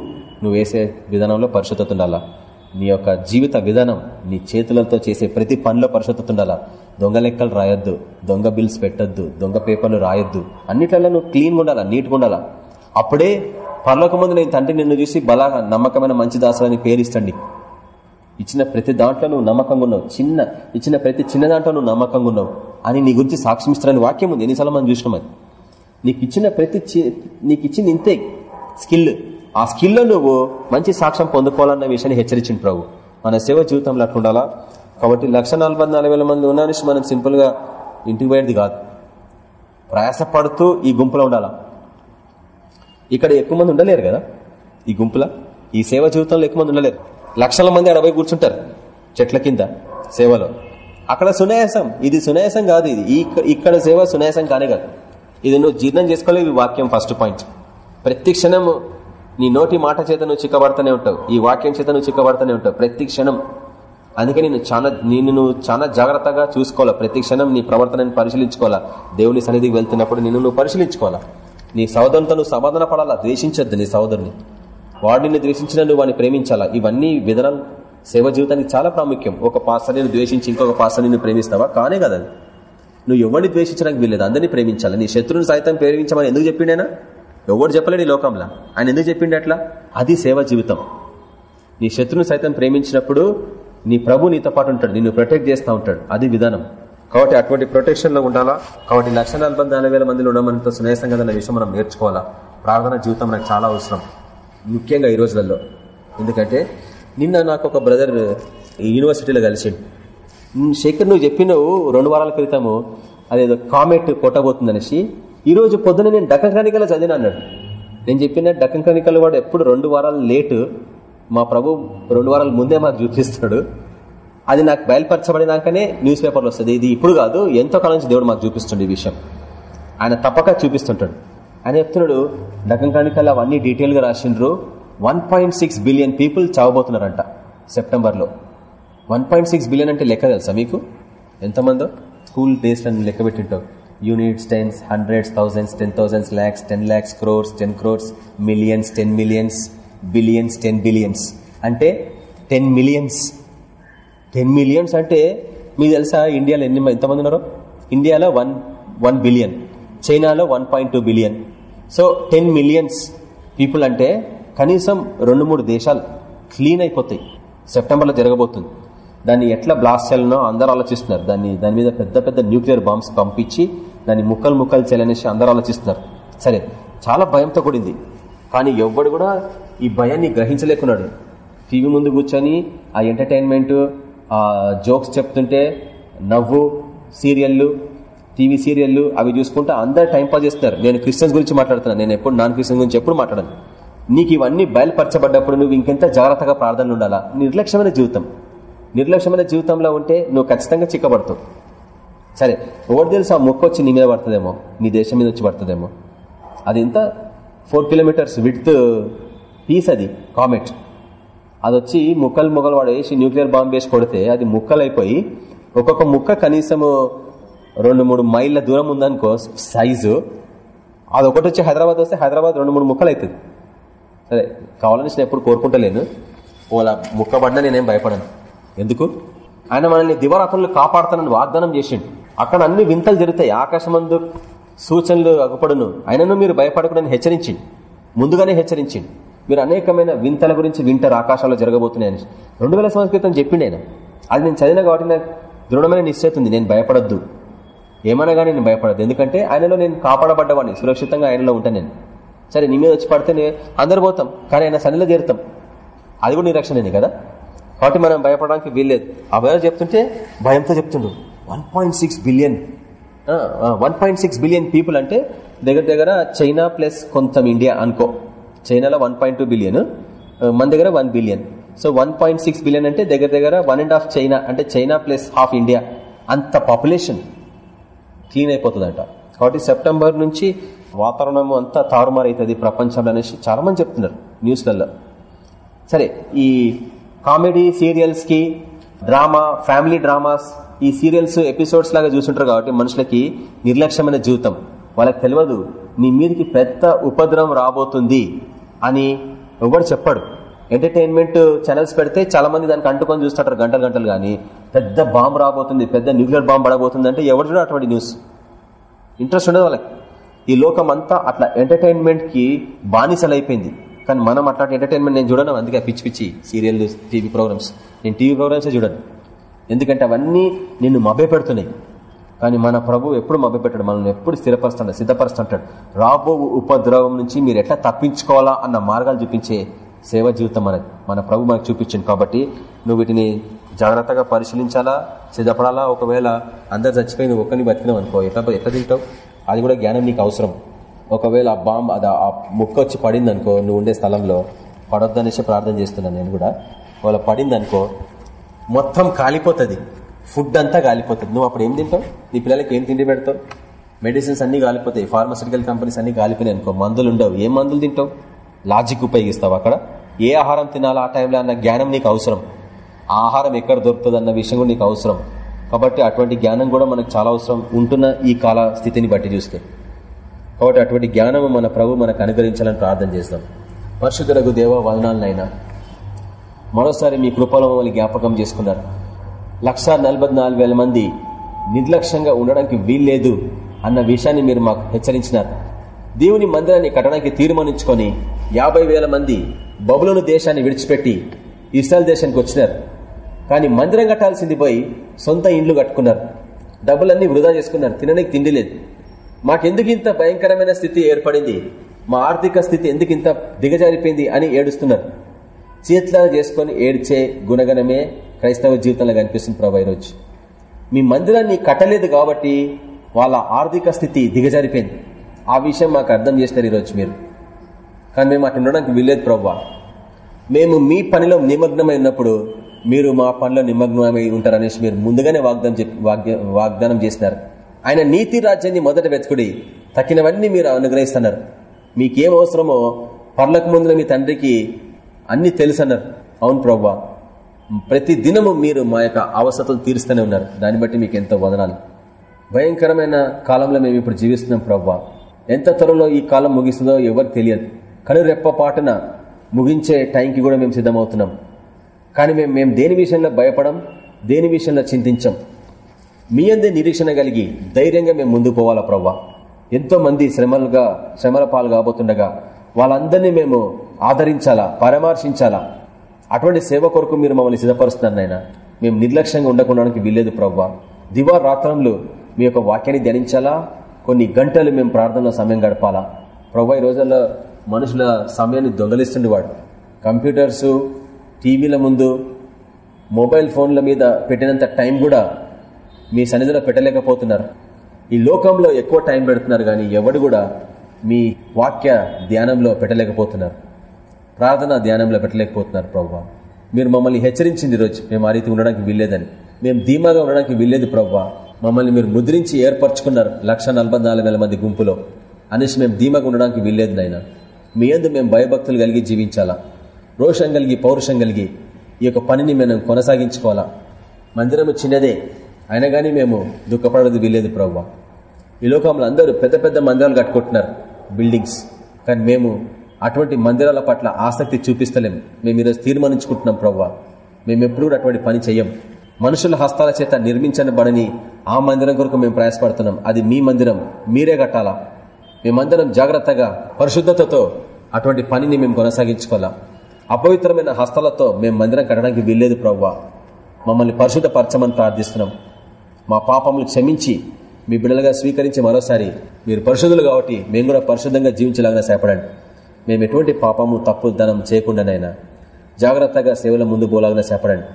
నువ్వు వేసే విధానంలో పరిశుద్ధత ఉండాలా? నీ యొక్క జీవిత విధానం నీ చేతులతో చేసే ప్రతి పనిలో పరిశుద్ధత ఉండాలా? దొంగ లెక్కలు రాయొద్దు దొంగ బిల్స్ పెట్టద్దు దొంగ పేపర్లు రాయొద్దు. అన్నిట్లలో నువ్వు క్లీన్గా ఉండాలా నీట్గా ఉండాలా అప్పుడే పర్లోక ముందు నేను తండ్రి నిన్ను చూసి బలా నమ్మకమైన మంచి దాసులని పేరిస్తండి ఇచ్చిన ప్రతి దాంట్లో నువ్వు నమ్మకంగా ఉన్నావు. చిన్న ఇచ్చిన ప్రతి చిన్న దాంట్లో నువ్వు నమ్మకంగా ఉన్నావు. అని నీ గురించి సాక్ష్యం ఇస్తారని వాక్యం ఉంది ఎన్నిసార్లు మనం చూసినాం అది. నీకు ఇచ్చిన ప్రతి నీకు ఇచ్చింది ఇంతే స్కిల్ ఆ స్కిల్లో నువ్వు మంచి సాక్ష్యం పొందుకోవాలన్న విషయాన్ని హెచ్చరించిన ప్రభు. మన సేవ జీవితంలో అట్లుండాలా కాబట్టి లక్ష మంది ఉన్నాని మనం సింపుల్గా ఇంటికి పోయేది కాదు. ప్రయాసపడుతూ ఈ గుంపులో ఉండాలా. ఇక్కడ ఎక్కువ మంది ఉండలేరు కదా? ఈ గుంపుల ఈ సేవ జీవితంలో ఎక్కువ మంది ఉండలేరు. లక్షల మంది అడవై కూర్చుంటారు చెట్ల కింద సేవలో. అక్కడ సునాయాసం. ఇది సునాయాసం కాదు ఇది. ఇక్కడ సేవ సునాయాసం కానే కాదు. ఇది నువ్వు జీర్ణం చేసుకోలేవు ఈ వాక్యం ఫస్ట్ పాయింట్. ప్రతి క్షణం నీ నోటి మాట చేత నువ్వు చిక్కబడతానే ఉంటావు. ఈ వాక్యం చేత నువ్వు చిక్కబడతానే ఉంటావు. ప్రతి క్షణం. అందుకే నేను చాలా నేను నువ్వు చాలా జాగ్రత్తగా చూసుకోవాలా. ప్రతి క్షణం నీ ప్రవర్తనని పరిశీలించుకోవాలా. దేవుని సన్నిధికి వెళ్తున్నప్పుడు నిన్ను నువ్వు పరిశీలించుకోవాలా. నీ సోదరునితో నువ్వు సమాధాన పడాలా? ద్వేషించద్దు నీ సహోదరుని. వాడిని ద్వేషించిన నువ్వు వాడిని ప్రేమించాలా? ఇవన్నీ విధానాలు సేవ జీవితానికి చాలా ప్రాముఖ్యం. ఒక పాస్టర్ని ద్వేషించి ఇంకొక పాస్టర్ని ప్రేమిస్తావా? కానే కదా నువ్వు ఎవరిని ద్వేషించడానికి వీల్లేదు. అందరినీ ప్రేమించాలి? నీ శత్రువుని సైతం ప్రేమించమని ఎందుకు చెప్పిండేనా ఎవరు చెప్పలేని లోకంలో. ఆయన ఎందుకు చెప్పిండు అట్లా? అది సేవ జీవితం. నీ శత్రువుని సైతం ప్రేమించినప్పుడు నీ ప్రభు నీతో పాటు ఉంటాడు నిన్ను ప్రొటెక్ట్ చేస్తూ ఉంటాడు. అది విధానం. కాబట్టి అటువంటి ప్రొటెక్షన్లో ఉండాలా? కాబట్టి లక్ష నలభై వేల మందిలో ఉండమంతో సునేసం కదా అన్న విషయం మనం నేర్చుకోవాలా? ప్రార్థన జీవితం నాకు చాలా అవసరం. ముఖ్యంగా ఈ రోజులలో. ఎందుకంటే నిన్న నాకు ఒక బ్రదర్ యూనివర్సిటీలో కలిసిండు. "ఉమ్, శేఖర్ నువ్వు చెప్పినావు రెండు వారాల క్రితము అదేదో కామెట్ కొట్టబోతుందనేసి ఈ రోజు పొద్దున నేను డక్కన్ క్రానికల్ చదివిన అన్నాడు. నేను చెప్పిన డక్కన్ క్రానికల్ వాడు ఎప్పుడు రెండు వారాలు లేటు మా ప్రభు రెండు వారాల ముందే మాకు చూపిస్తాడు అది నాకు బయలుపరచబడినాకనే న్యూస్ పేపర్లో వస్తుంది. ఇది ఇప్పుడు కాదు ఎంతో కాలం నుంచి దేవుడు మాకు చూపిస్తుండే ఈ విషయం. ఆయన తప్పక చూపిస్తుంటాడు. ఆయన చెప్తున్నాడు డక్కన్ క్రానికల్ అవన్నీ డీటెయిల్గా రాసిండ్రు. వన్ బిలియన్ పీపుల్ చావబోతున్నారంట సెప్టెంబర్లో. వన్ బిలియన్ అంటే లెక్క తెలుసా మీకు? ఎంతమందో? స్కూల్ డేస్ లెక్క పెట్టింటావు units tens hundreds thousands ten thousands lakhs ten lakhs crores ten crores millions ten millions. Billions ten billions అంటే టెన్ మిలియన్స్ టెన్ మిలియన్స్ అంటే మీకు తెలుసా ఇండియాలో ఎన్ని ఎంతమంది ఉన్నారు? ఇండియాలో వన్ వన్ బిలియన్ చైనాలో one point two billion so ten millions people అంటే కనీసం రెండు మూడు దేశాలు క్లీన్ అయిపోతాయి. సెప్టెంబర్లో జరగబోతుంది. దాన్ని ఎట్లా బ్లాస్ట్ చేయాలనో అందరూ ఆలోచిస్తున్నారు. దాన్ని దాని మీద పెద్ద పెద్ద న్యూక్లియర్ బాంబ్స్ పంపించి దాన్ని ముక్కలు ముక్కలు చేయాలనేసి అందరూ ఆలోచిస్తున్నారు. సరే చాలా భయంతో కూడింది. కానీ ఎవ్వడు కూడా ఈ భయాన్ని గ్రహించలేకున్నాడు. టీవీ ముందు కూర్చొని ఆ ఎంటర్టైన్మెంట్ ఆ జోక్స్ చెప్తుంటే నవ్వు సీరియళ్ళు టీవీ సీరియళ్ళు అవి చూసుకుంటా అందరు టైం పాస్ చేస్తున్నారు. నేను క్రిస్టియన్స్ గురించి మాట్లాడుతున్నాను నేను ఎప్పుడు నాన్ క్రిస్టియన్ గురించి ఎప్పుడు మాట్లాడను. నీకు ఇవన్నీ బయలుపరచబడ్డప్పుడు నువ్వు ఇంకెంత జాగ్రత్తగా ప్రార్థనలు ఉండాలా? నిర్లక్ష్యమైన జీవితం. నిర్లక్ష్యమైన జీవితంలో ఉంటే నువ్వు ఖచ్చితంగా చిక్కబడతావు. సరే ఎవరు తెలుసు ఆ మొక్క వచ్చి నీ మీద పడుతుందేమో? నీ దేశం మీద వచ్చి పడుతుందేమో? అది ఎంత? ఫోర్ కిలోమీటర్స్ విత్ పీస్ అది కామెట్. అది వచ్చి ముక్కలు ముక్కలు వాడు వేసి న్యూక్లియర్ బాంబ్ వేసి కొడితే అది ముక్కలు అయిపోయి ఒక్కొక్క ముక్క కనీసము రెండు మూడు మైళ్ళ దూరం ఉందనుకో సైజు అది ఒకటి వచ్చి హైదరాబాద్ వస్తే హైదరాబాద్ రెండు మూడు ముక్కలు అవుతుంది సరే కావాలని నేను ఎప్పుడు కోరుకుంటలేను. ఓలా ముక్కబడినా నేనేం భయపడను. ఎందుకు? ఆయన మనల్ని దివరాత్రులు కాపాడుతానని వాగ్దానం చేసిండు. అక్కడ అన్ని వింతలు జరుగుతాయి. ఆకాశమందు సూచనలు అగుపడును. ఆయనను మీరు భయపడకూడని హెచ్చరించింది ముందుగానే హెచ్చరించింది మీరు అనేకమైన వింతల గురించి వింటారు ఆకాశాల్లో జరగబోతున్నాయని రెండు వేల సంవత్సరం క్రితం చెప్పిండు ఆయన. అది నేను చదివిన కాబట్టి నాకు దృఢమైన నిశ్చయిత ఉంది. నేను భయపడద్దు. ఏమనగా నేను భయపడద్దు. ఎందుకంటే ఆయనలో నేను కాపాడబడ్డవాడిని. సురక్షితంగా ఆయనలో ఉంటాను నేను. సరే నీ మీద వచ్చి పడితే అందరు పోతాం. కానీ ఆయన సన్నిలో చేరుతాం. అది కూడా నిరక్షణనే కదా? కాబట్టి మనం భయపడడానికి వీల్లేదు. ఆ భయం చెప్తుంటే భయంతో చెప్తుండు one point six billion. One point six billion people అంటే దగ్గర దగ్గర చైనా ప్లస్ కొంత ఇండియా అనుకో. చైనాలో వన్ పాయింట్ టూ బిలియన్ మన దగ్గర one billion so one point six billion అంటే దగ్గర దగ్గర వన్ అండ్ హాఫ్ చైనా అంటే చైనా ప్లస్ హాఫ్ ఇండియా అంత పాపులేషన్ క్లీన్ అయిపోతుందంట. కాబట్టి సెప్టెంబర్ నుంచి వాతావరణం అంతా తారుమారైతుంది ప్రపంచంలో అనేసి చాలా మంది చెప్తున్నారు న్యూస్లలో. సరే ఈ కామెడీ సీరియల్స్కి డ్రామా ఫ్యామిలీ డ్రామాస్ ఈ సీరియల్స్ ఎపిసోడ్స్ లాగా చూస్తుంటారు కాబట్టి మనుషులకి నిర్లక్ష్యమైన జీవితం. వాళ్ళకి తెలియదు నీ మీదకి పెద్ద ఉపద్రవం రాబోతుంది అని ఎవరు చెప్పాడు. ఎంటర్టైన్మెంట్ ఛానల్స్ పెడితే చాలా మంది దానికి అంటుకొని చూస్తుంటారు గంటలు గంటలు కానీ పెద్ద బాంబు రాబోతుంది పెద్ద న్యూక్లియర్ బాంబు పడబోతుంది అంటే ఎవరు చూడ అటువంటి న్యూస్ ఇంట్రెస్ట్ ఉండదు వాళ్ళకి. ఈ లోకం అంతా అట్లా ఎంటర్టైన్మెంట్కి బానిసలైపోయింది. కానీ మనం అట్లాంటి ఎంటర్టైన్మెంట్ నేను చూడను అందుకే పిచ్చి పిచ్చి సీరియల్ టీవీ ప్రోగ్రామ్స్ నేను టీవీ ప్రోగ్రామ్సే చూడను. ఎందుకంటే అవన్నీ నిన్ను మభ్య పెడుతున్నాయి కానీ మన ప్రభు ఎప్పుడు మభ్యపెట్టాడు? మనల్ని ఎప్పుడు స్థిరపరుస్తాడు? సిద్ధపరుస్తుంటాడు. రాబో ఉపద్రవం నుంచి మీరు ఎట్లా తప్పించుకోవాలా అన్న మార్గాలు చూపించే సేవ జీవితం మనది మన ప్రభు మనకు చూపించింది కాబట్టి నువ్వు వీటిని జాగ్రత్తగా పరిశీలించాలా? సిద్ధపడాలా? ఒకవేళ అందరు చచ్చిపోయి నువ్వు ఒక్కరిని బతికినావు అనుకో ఎట్లా ఎట్లా తింటావు? అది కూడా జ్ఞానం నీకు అవసరం. ఒకవేళ ఆ బాంబ్ అది ఆ ముక్క వచ్చి పడింది అనుకో నువ్వు ఉండే స్థలంలో పడొద్దనేసి ప్రార్థన చేస్తున్నాను నేను కూడా. ఒకవేళ పడింది అనుకో మొత్తం కాలిపోతుంది. ఫుడ్ అంతా కాలిపోతుంది నువ్వు అప్పుడు ఏం తింటావు? నీ పిల్లలకి ఏం తిండి పెడతావు? మెడిసిన్స్ అన్ని కాలిపోతాయి ఫార్మాసిటికల్ కంపెనీస్ అన్ని కాలిపోయినాయి అనుకో. మందులు ఉండవు. ఏం మందులు తింటావు? లాజిక్ ఉపయోగిస్తావు అక్కడ? ఏ ఆహారం తినాలో ఆ టైంలో అన్న జ్ఞానం నీకు అవసరం. ఆహారం ఎక్కడ దొరుకుతుంది అన్న విషయం కూడా నీకు అవసరం. కాబట్టి అటువంటి జ్ఞానం కూడా మనకు చాలా అవసరం ఉంటున్న ఈ కాల స్థితిని బట్టి చూస్తే. కాబట్టి అటువంటి జ్ఞానం మన ప్రభు మనకు అనుగ్రహించాలని ప్రార్థన చేస్తాం. పరిశుద్ధులకు దేవ వదనాలనైనా మరోసారి మీ కృపలో మమ్మల్ని జ్ఞాపకం చేసుకున్నారు. లక్ష మంది నిర్లక్ష్యంగా ఉండడానికి వీల్లేదు అన్న విషయాన్ని మీరు మాకు హెచ్చరించినారు. దేవుని మందిరాన్ని కట్టడానికి తీర్మానించుకొని యాభై వేల మంది బబులోను దేశాన్ని విడిచిపెట్టి ఇస్రాయల్ దేశానికి వచ్చినారు. కానీ మందిరం కట్టాల్సింది పోయి సొంత ఇండ్లు కట్టుకున్నారు. డబ్బులన్నీ వృధా చేసుకున్నారు. తినడానికి తిండి లేదు. మాకెందుకు ఇంత భయంకరమైన స్థితి ఏర్పడింది? మా ఆర్థిక స్థితి ఎందుకు ఇంత దిగజారిపోయింది అని ఏడుస్తున్నారు. చేతిలాగా చేసుకొని ఏడ్చే గుణగణమే క్రైస్తవ జీవితంలో కనిపిస్తుంది ప్రభా ఈరోజు. మీ మందిరాన్ని కట్టలేదు కాబట్టి వాళ్ళ ఆర్థిక స్థితి దిగజారిపోయింది. ఆ విషయం మాకు అర్థం చేస్తారు ఈరోజు మీరు. కానీ మేము అటు ఉండడానికి వీల్లేదు ప్రవ్వా మేము మీ పనిలో నిమగ్నమై ఉన్నప్పుడు మీరు మా పనిలో నిమగ్నమై ఉంటారనేసి మీరు ముందుగానే వాగ్దానం వాగ్దానం చేసినారు. ఆయన నీతి రాజ్యాన్ని మొదట వెతుకుడి తక్కినవన్నీ మీరు అనుగ్రహిస్తున్నారు. మీకేం అవసరమో పర్లకు ముందు మీ తండ్రికి అన్ని తెలుసన్నారు. అవును ప్రవ్వా ప్రతి దినము మీరు మా యొక్క అవసరతలు తీరుస్తూనే ఉన్నారు. దాన్ని బట్టి మీకు ఎంతో వదనాలు. భయంకరమైన కాలంలో మేము ఇప్పుడు జీవిస్తున్నాం ప్రవ్వా. ఎంత త్వరలో ఈ కాలం ముగిస్తుందో ఎవరికి తెలియదు. కను రెప్పపాటున ముగించే టైంకి కూడా మేము సిద్ధమవుతున్నాం. కానీ మేము మేము దేని విషయంలో భయపడం దేని విషయంలో చింతించం? మీ అందే నిరీక్షణ కలిగి ధైర్యంగా మేము ముందుకు పోవాలా ప్రవ్వా? ఎంతో మంది శ్రమలుగా శ్రమల పాలు కాబోతుండగా వాళ్ళందరినీ మేము ఆదరించాలా పరామర్శించాలా? అటువంటి సేవ కొరకు మీరు మమ్మల్ని సిద్ధపరుస్తున్నారు నాయన. మేము నిర్లక్ష్యంగా ఉండకుండా వీల్లేదు ప్రవ్వా. దివారాత్రంలో మీ యొక్క వాక్యాన్ని ధ్యానించాలా? కొన్ని గంటలు మేము ప్రార్థనలో సమయం గడపాలా? ప్రవ్వా ఈ రోజుల్లో మనుషుల సమయాన్ని దొంగలిస్తుండే వాడు కంప్యూటర్స్ టీవీల ముందు మొబైల్ ఫోన్ల మీద పెట్టినంత టైం కూడా మీ సన్నిధిలో పెట్టలేకపోతున్నారు. ఈ లోకంలో ఎక్కువ టైం పెడుతున్నారు కానీ ఎవడు కూడా మీ వాక్య ధ్యానంలో పెట్టలేకపోతున్నారు. ప్రార్థన ధ్యానంలో పెట్టలేకపోతున్నారు ప్రవ్వా మీరు మమ్మల్ని హెచ్చరించింది రోజు. మేము ఆ రీతి ఉండడానికి వీల్లేదని. మేము ధీమాగా ఉండడానికి వీల్లేదు ప్రవ్వా మమ్మల్ని మీరు ముద్రించి ఏర్పరచుకున్నారు లక్ష మంది గుంపులో. అనేసి మేము ధీమాగా ఉండడానికి వీల్లేదు నాయన. మీ ఎందు మేము భయభక్తులు కలిగి జీవించాలా? రోషం కలిగి పౌరుషం కలిగి ఈ యొక్క పనిని మేము కొనసాగించుకోవాలా? మందిరం చిన్నదే. అయినా కానీ మేము దుఃఖపడదు వీల్లేదు ప్రవ్వా ఈ లోకంలో అందరూ పెద్ద పెద్ద మందిరాలు కట్టుకుంటున్నారు. బిల్డింగ్స్ కానీ మేము అటువంటి మందిరాల పట్ల ఆసక్తి చూపిస్తలేం. మేము ఈరోజు తీర్మానించుకుంటున్నాం ప్రవ్వా. మేము ఎప్పుడు కూడా అటువంటి పని చెయ్యం మనుషుల హస్తాల చేత నిర్మించని బడని ఆ మందిరం కొరకు మేము ప్రయాసపడుతున్నాం. అది మీ మందిరం. మీరే కట్టాలా? మేమందరం జాగ్రత్తగా పరిశుద్ధతతో అటువంటి పనిని మేము కొనసాగించుకోవాలా? అపవిత్రమైన హస్తాలతో మేము మందిరం కట్టడానికి వీల్లేదు ప్రవ్వా. మమ్మల్ని పరిశుద్ధపరచమని ప్రార్థిస్తున్నాం. మా పాపములు క్షమించి మీ బిడ్డలుగా స్వీకరించి మరోసారి మీరు పరిశుద్ధులు కాబట్టి మేము కూడా పరిశుద్ధంగా జీవించలాగా సేపడండి మేము ఎటువంటి పాపము తప్పు ధనం చేయకుండానైనా జాగ్రత్తగా సేవల ముందు పోలాగా చెప్పడండి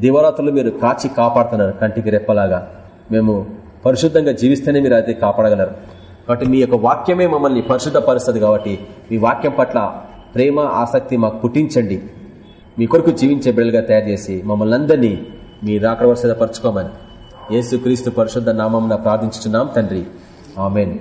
దివరాత్రులు మీరు కాచి కాపాడుతున్నారు కంటికి రెప్పలాగా. మేము పరిశుద్ధంగా జీవిస్తేనే మీరు అయితే కాపాడగలరు. కాబట్టి మీ యొక్క వాక్యమే మమ్మల్ని పరిశుద్ధపరుస్తుంది కాబట్టి మీ వాక్యం పట్ల ప్రేమ ఆసక్తి మాకు పుట్టించండి. మీ కొరకు జీవించే బిడ్డలుగా తయారు చేసి మమ్మల్ని అందరినీ మీ రాకడ పరచుకోమని. యేసు క్రీస్తు పరిశుద్ధ నామం ప్రార్థించుతున్నాం తండ్రి. ఆమెన్.